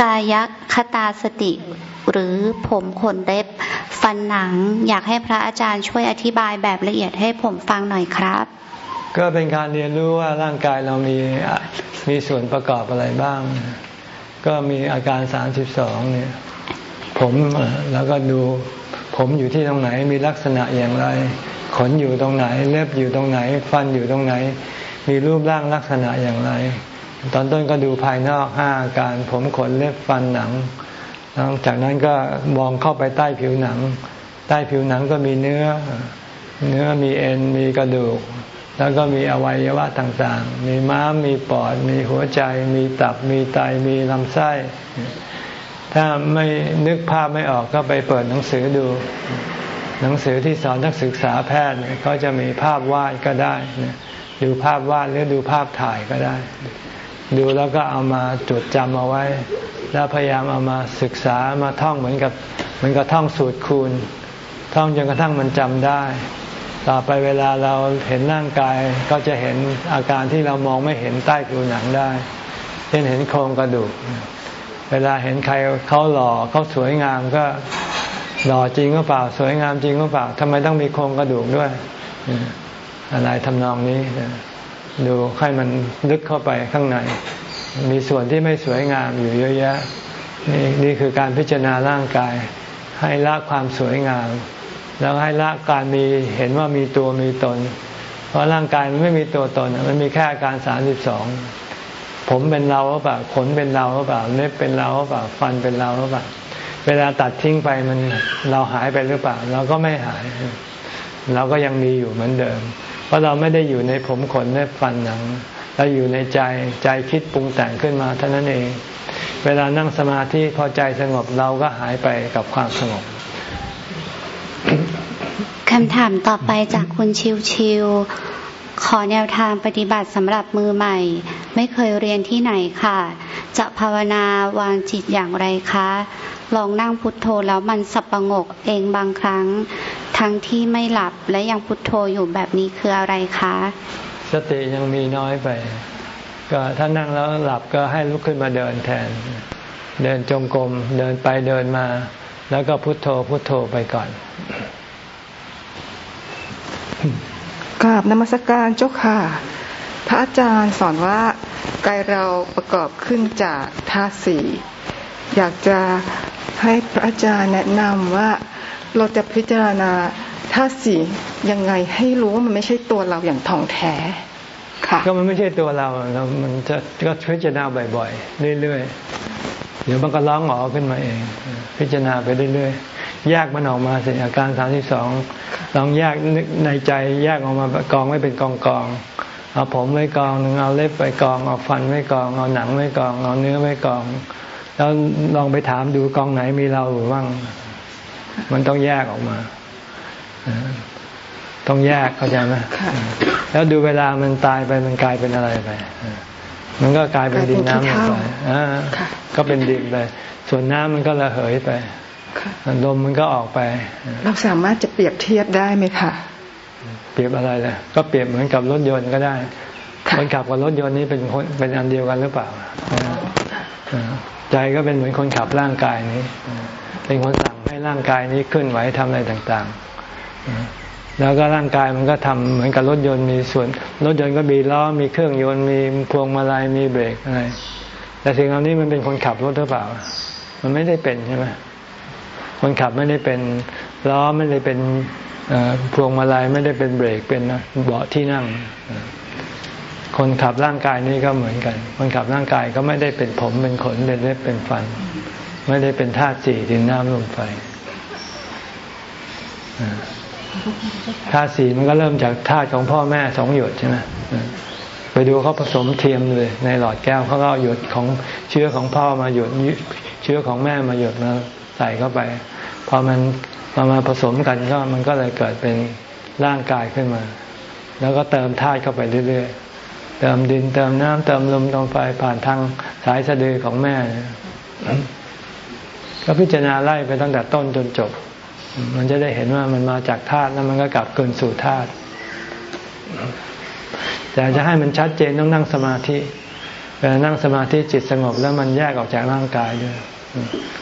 กายคตาสติ หรือผมขนเล็บ ฟันหนัง อยากให้พระอาจารย์ช่วยอธิบายแบบละเอียดให้ผมฟังหน่อยครับ ก็เป็นการเรียนรู้ว่าร่างกายเรามีมีส่วนประกอบอะไรบ้าง ก็มีอาการสามสิบสองเนี่ย ผมแล้วก็ดูผมอยู่ที่ตรงไหนมีลักษณะอย่างไร ขนอยู่ตรงไหน เล็บอยู่ตรงไหน ฟันอยู่ตรงไหน มีรูปร่างลักษณะอย่างไร ตอนต้นก็ดูภายนอกห้าอาการผมขนเล็บฟันหนังหลังจากนั้นก็มองเข้าไปใต้ผิวหนัง ใต้ผิวหนังก็มีเนื้อ เนื้อมีเอ็นมีกระดูก แล้วก็มีอวัยวะต่างๆ มีม้ามมีปอด มีหัวใจ มีตับมีไตมีลำไส้ ถ้าไม่นึกภาพไม่ออกก็ไปเปิดหนังสือดู หนังสือที่สอนนักศึกษาแพทย์เขาจะมีภาพวาดก็ได้ดูภาพวาดหรือดูภาพถ่ายก็ได้ ดูแล้วก็เอามาจดจำเอาไว้ แล้วพยายามเอามาศึกษามาท่องเหมือนกับเหมือนกับท่องสูตรคูณ ท่องจนกระทั่งมันจำได้ ต่อไปเวลาเราเห็นร่างกายก็จะเห็นอาการที่เรามองไม่เห็นใต้ผิวหนังได้เช่นเห็นโครงกระดูก เวลาเห็นใครเขาหล่อเขาสวยงามก็หล่อจริงก็เปล่า สวยงามจริงก็เปล่าทำไมต้องมีโครงกระดูกด้วย อะไรทำนองนี้ ดูให้มันลึกเข้าไปข้างใน มีส่วนที่ไม่สวยงามอยู่เยอะแยะนี่นี่คือการพิจารณาร่างกาย ให้ละความสวยงาม แล้วให้ละการมีเห็นว่ามีตัวมีตน เพราะร่างกายมันไม่มีตัวตน มันมีแค่อาการสามสิบสอง ผมเป็นเราหรือเปล่าขนเป็นเราหรือเปล่าเล็บเป็นเราหรือเปล่าฟันเป็นเราหรือเปล่าเวลาตัดทิ้งไปมันเราหายไปหรือเปล่า เราก็ไม่หาย เราก็ยังมีอยู่เหมือนเดิม เพราะเราไม่ได้อยู่ในผมขนเล็บฟันหนังเราอยู่ในใจใจคิดปรุงแต่งขึ้นมาเท่านั้นเอง เวลานั่งสมาธิพอใจสงบเราก็หายไปกับความสงบคำถามต่อไปจากคุณชิวชิว ขอแนวทางปฏิบัติสำหรับมือใหม่ ไม่เคยเรียนที่ไหนค่ะ จะภาวนาวางจิตอย่างไรคะ ลองนั่งพุทโธแล้วมันสับประงกเองบางครั้ง ทั้งที่ไม่หลับและยังพุทโธอยู่แบบนี้คืออะไรคะ สติยังมีน้อยไป ก็ถ้านั่งแล้วหลับก็ให้ลุกขึ้นมาเดินแทน เดินจงกรมเดินไปเดินมา แล้วก็พุทโธพุทโธไปก่อน กราบนมัสการเจ้าค่ะ พระอาจารย์สอนว่ากายเราประกอบขึ้นจากธาตุสี่อยากจะให้พระอาจารย์แนะนำว่าเราจะพิจารณาธาตุสี่ยังไงให้รู้ว่ามันไม่ใช่ตัวเราอย่างท่องแท้ค่ะก็มันไม่ใช่ตัวเราเรามันจะก็พิจารณาบ่อยๆ เรื่อยๆ เดี๋ยวมันก็ร้องหมอขึ้นมาเอง พิจารณาไปเรื่อยๆ แยกมันออกมาสิอาการสามที่สองลองแยกในใจแยกออกมากองไว้เป็นกองกองเอาผมไว้กองหนึ่งเอาเล็บไปกองเอาฟันไว้กองเอาหนังไว้กองเอาเนื้อไว้กอง แล้วลองไปถามดูกองไหนมีเราหรือว่างมันต้องแยกออกมาต้องแยกเข้าใจไหมแล้วดูเวลามันตายไปมันกลายเป็นอะไรไป มันก็กลายเป็นดินน้ำลงไปก็เป็นดินไป ส่วนน้ำมันก็ระเหยไป ลมมันก็ออกไป เราสามารถจะเปรียบเทียบได้ไหมคะ เปรียบอะไรล่ะ ก็เปรียบเหมือนกับรถยนต์ก็ได้คนขับกับรถยนต์นี้เป็นคนเป็นอันเดียวกันหรือเปล่าใจก็เป็นเหมือนคนขับร่างกายนี้ เป็นคนสั่งให้ร่างกายนี้เคลื่อนไหวทำอะไรต่างๆ แล้วก็ร่างกายมันก็ทำเหมือนกับรถยนต์มีส่วน รถยนต์ก็มีล้อมีเครื่องยนต์มีพวงมาลัยมีเบรกอะไรแต่สิ่งเหล่านี้มันเป็นคนขับรถหรือเปล่า มันไม่ได้เป็นใช่ไหม คนขับไม่ได้เป็นล้อไม่ได้เป็นพวงมาลัยไม่ได้เป็นเบรกเป็นเบาะที่นั่ง คนขับร่างกายนี้ก็เหมือนกัน คนขับร่างกายก็ไม่ได้เป็นผมเป็นขนเป็นเล็บเป็นฟัน ไม่ได้เป็นธาตุสี่ดินน้ำลมไฟธาตุสี่มันก็เริ่มจากธาตุของพ่อแม่สองหยดใช่ไหมไปดูเขาผสมเทียมเลย ในหลอดแก้วเขาก็เอาหยดของเชื้อของพ่อมาหยดเชื้อของแม่มาหยดมา ใส่เข้าไปพอมันมามาผสมกันก็มันก็เลยเกิดเป็นร่างกายขึ้นมา แล้วก็เติมธาตุเข้าไปเรื่อยๆ เติมดินเติมน้ำเติมลมเติมไฟผ่านทางสายสะดือของแม่ ก็พิจารณาไล่ไปตั้งแต่ต้นจนจบ มันจะได้เห็นว่ามันมาจากธาตุแล้วมันก็กลับเกินสู่ธาตุแต่จะให้มันชัดเจนต้องนั่งสมาธิเวลานั่งสมาธิจิตสงบแล้วมันแยกออกจากร่างกายด้วย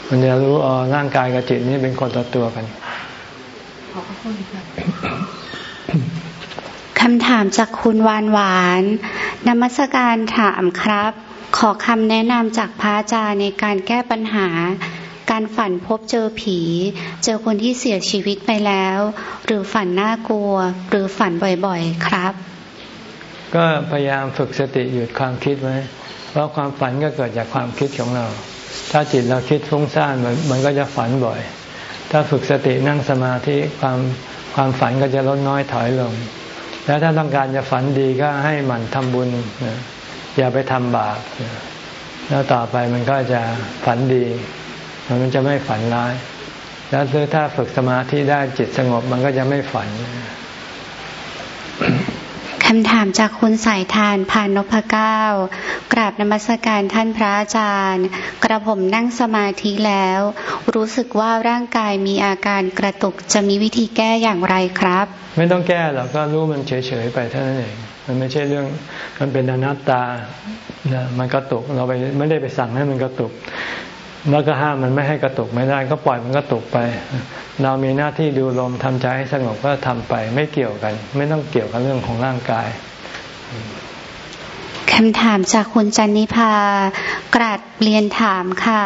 มันจะรู้อ๋อร่างกายกับจิตนี่เป็นคนตัวตัวกันคำถามจากคุณวานหวานนมัสการถามครับ ขอคำแนะนำจากพระอาจารย์ในการแก้ปัญหา การฝันพบเจอผี เจอคนที่เสียชีวิตไปแล้ว หรือฝันน่ากลัว หรือฝันบ่อยๆครับ ก็พยายามฝึกสติหยุดความคิดไว้เพราะความฝันก็เกิดจากความคิดของเรา ถ้าจิตเราคิดฟุ้งซ่านมันมันก็จะฝันบ่อย ถ้าฝึกสตินั่งสมาธิความความฝันก็จะลดน้อยถอยลง แล้วถ้าต้องการจะฝันดีก็ให้มันทำบุญ อย่าไปทำบาปแล้วต่อไปมันก็จะฝันดี มันจะไม่ฝันร้าย แล้วถ้าฝึกสมาธิได้จิตสงบมันก็จะไม่ฝัน คำถามจากคุณสายทานพานนพเก้ากราบนมัสการท่านพระอาจารย์ กระผมนั่งสมาธิแล้ว รู้สึกว่าร่างกายมีอาการกระตุกจะมีวิธีแก้อย่างไรครับ ไม่ต้องแก้หรอกก็รู้มันเฉยๆไปเท่านั้นเองมันไม่ใช่เรื่องมันเป็นอนัตตานะมันกระตุกเราไปไม่ได้ไปสั่งให้มันกระตุก แล้วก็ห้ามมันไม่ให้กระตุกไม่ได้ ก็ปล่อยมันกระตุกไป เรามีหน้าที่ดูลมทำใจให้สงบก็ทำไป ไม่เกี่ยวกัน ไม่ต้องเกี่ยวกับเรื่องของร่างกายคำถามจากคุณจันนิพากราดเรียนถามค่ะ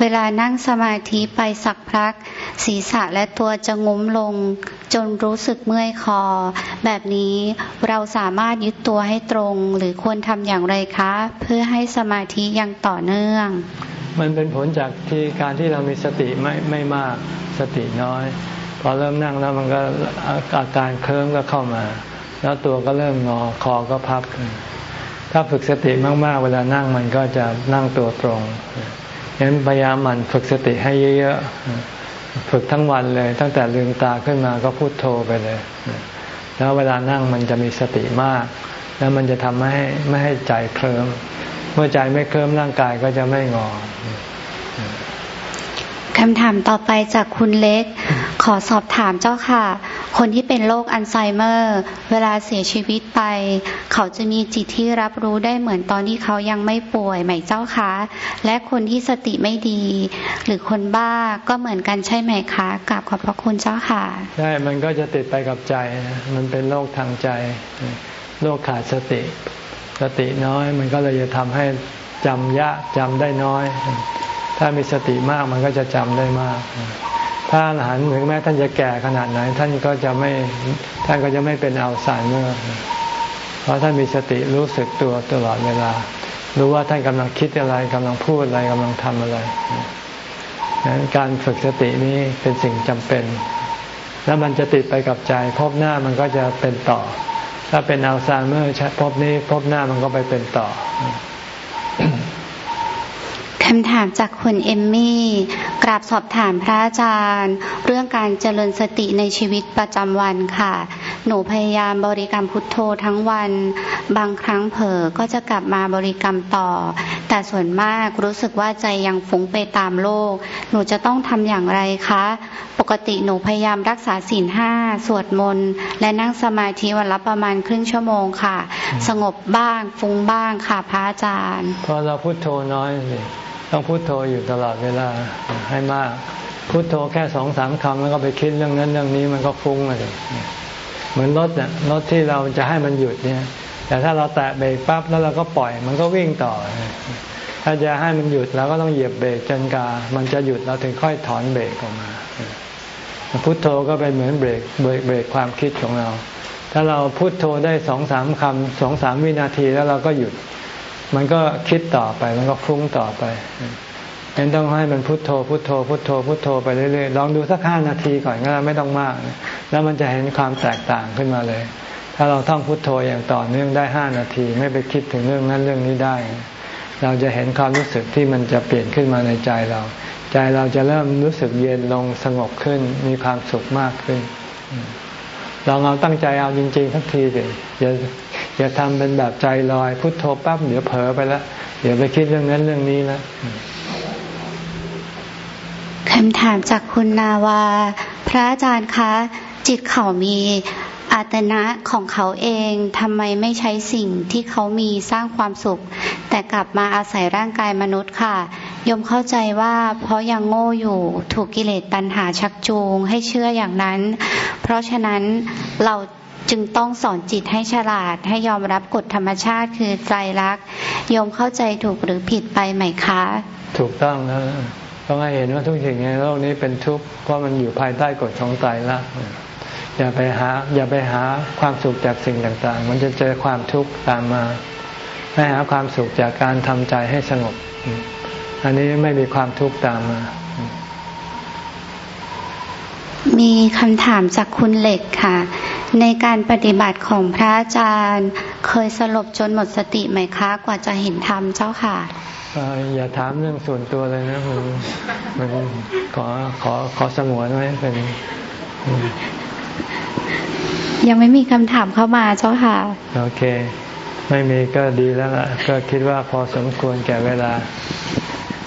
เวลานั่งสมาธิไปสักพัก ศีรษะและตัวจะงุ้มลง จนรู้สึกเมื่อยคอ แบบนี้เราสามารถยึดตัวให้ตรง หรือควรทำอย่างไรคะ เพื่อให้สมาธิยังต่อเนื่อง มันเป็นผลจากที่การที่เรามีสติไม่ไม่มากสติน้อย พอเริ่มนั่งแล้วมันก็อาการเคลิ้มก็เข้ามา แล้วตัวก็เริ่มงอคอก็พับ ถ้าฝึกสติมากๆ เวลานั่งมันก็จะนั่งตัวตรงฉะนั้นพยายามมันฝึกสติให้เยอะๆฝึกทั้งวันเลย ตั้งแต่ลืมตาขึ้นมาก็พูดโทไปเลย แล้วเวลานั่งมันจะมีสติมาก แล้วมันจะทำให้ไม่ให้ใจเคลิ้ม เมื่อใจไม่เคลิ้มร่างกายก็จะไม่งอคำถามต่อไปจากคุณเล็ก ขอสอบถามเจ้าค่ะ คนที่เป็นโรคอัลไซเมอร์ เวลาเสียชีวิตไป เขาจะมีจิตที่รับรู้ได้เหมือนตอนที่เขายังไม่ป่วยไหมเจ้าคะ และคนที่สติไม่ดี หรือคนบ้าก็เหมือนกันใช่ไหมคะกราบขอบพระคุณเจ้าค่ะ ใช่ มันก็จะติดไปกับใจ มันเป็นโรคทางใจ โรคขาดสติ สติน้อย มันก็เลยจะทำให้จำยะจำได้น้อย ถ้ามีสติมากมันก็จะจำได้มาก ถ้าอรหันต์ถึงแม้ท่านจะแก่ขนาดไหน ท่านก็จะไม่ท่านก็จะไม่เป็นอัลไซเมอร์เพราะท่านมีสติรู้สึกตัวตลอดเวลา รู้ว่าท่านกำลังคิดอะไรกำลังพูดอะไรกำลังทำอะไรดังนั้นการฝึกสตินี้เป็นสิ่งจำเป็น แล้วมันจะติดไปกับใจพบหน้ามันก็จะเป็นต่อ ถ้าเป็นอัลไซเมอร์พบนี้พบหน้ามันก็ไปเป็นต่อ คำถามจากคุณเอมมี่ กราบสอบถามพระอาจารย์ เรื่องการเจริญสติในชีวิตประจำวันค่ะ หนูพยายามบริกรรมพุทโธทั้งวัน บางครั้งเผลอก็จะกลับมาบริกรรมต่อ แต่ส่วนมากรู้สึกว่าใจยังฟุ้งไปตามโลก หนูจะต้องทำอย่างไรคะ ปกติหนูพยายามรักษาศีลห้าสวดมนต์และนั่งสมาธิวันละประมาณครึ่งชั่วโมงค่ะ สงบบ้างฟุ้งบ้างค่ะพระอาจารย์ พอเราพุทโธน้อยเลย ต้องพุโทโธอยู่ตลอดเวลาให้มาก พุโทโธแค่สองสามคำแล้วก็ไปคิดเรื่องนั้นเรื่องนี้มันก็ฟุ้งเลยเหมือนรถเนี่ยรถที่เราจะให้มันหยุดเนี่ย แต่ถ้าเราแตะเบรกปั๊บแล้วเราก็ปล่อย มันก็วิ่งต่อ ถ้าจะให้มันหยุดเราก็ต้องเหยียบเบรกจนกา มันจะหยุดเราถึงค่อยถอนเบรกออกมา พุโทโธก็เป็นเหมือนเบรกเบรกเบรกความคิดของเรา ถ้าเราพุโทโธได้สองสามคำสองสามวินาทีแล้วเราก็หยุด มันก็คิดต่อไป มันก็ฟุ้งต่อไปงั้นต้องให้มันพุโทโธ พุโทโธ พุโทโธ พุโทโธไปเรื่อยๆ ลองดูสักห้านาทีก่อนก็ไม่ต้องมาก แล้วมันจะเห็นความแตกต่างขึ้นมาเลย ถ้าเราท่องพุโทโธอย่างต่อเนื่องได้ห้านาที ไม่ไปคิดถึงเรื่องนั้นเรื่องนี้ได้ เราจะเห็นความรู้สึกที่มันจะเปลี่ยนขึ้นมาในใจเรา ใจเราจะเริ่มรู้สึกเย็นลงสงบขึ้น มีความสุขมากขึ้นลองเอาตั้งใจเอาจริงๆทักทีสิอย่า อย่าทำเป็นแบบใจลอย พุทโธปั๊บเดี๋ยวเผลอไปแล้วเดี๋ยวไปคิดเรื่องนั้นเรื่องนี้แล้วคำถามจากคุณนาวา พระอาจารย์คะ จิตเขามีอาตนะของเขาเองทำไมไม่ใช้สิ่งที่เขามีสร้างความสุข แต่กลับมาอาศัยร่างกายมนุษย์ค่ะ ยมเข้าใจว่าเพราะยังโง่อยู่ถูกกิเลสตัณหาชักจูงให้เชื่ออย่างนั้น เพราะฉะนั้นเรา จึงต้องสอนจิตให้ฉลาดให้ยอมรับกฎธรรมชาติคือใจรักยมเข้าใจถูกหรือผิดไปไหมคะ ถูกต้องนะต้องให้เห็นว่าทุกสิ่งในโลกนี้เป็นทุกข์เพราะมันอยู่ภายใต้กฎของใจรักอย่าไปหา อย่าไปหาความสุขจากสิ่งต่างๆ มันจะเจอความทุกข์ตามมาให้หาความสุขจากการทำใจให้สงบ อันนี้ไม่มีความทุกข์ตามมา มีคำถามจากคุณเหล็กค่ะ ในการปฏิบัติของพระอาจารย์ เคยสลบจนหมดสติไหมคะ กว่าจะเห็นธรรมเจ้าค่ะอย่าถามเรื่องส่วนตัวเลยนะมันมันขอขอขอสงวนไว้เป็นยังไม่มีคำถามเข้ามาเจ้าค่ะ โอเค ไม่มีก็ดีแล้วล่ะ ก็คิดว่าพอสมควรแก่เวลา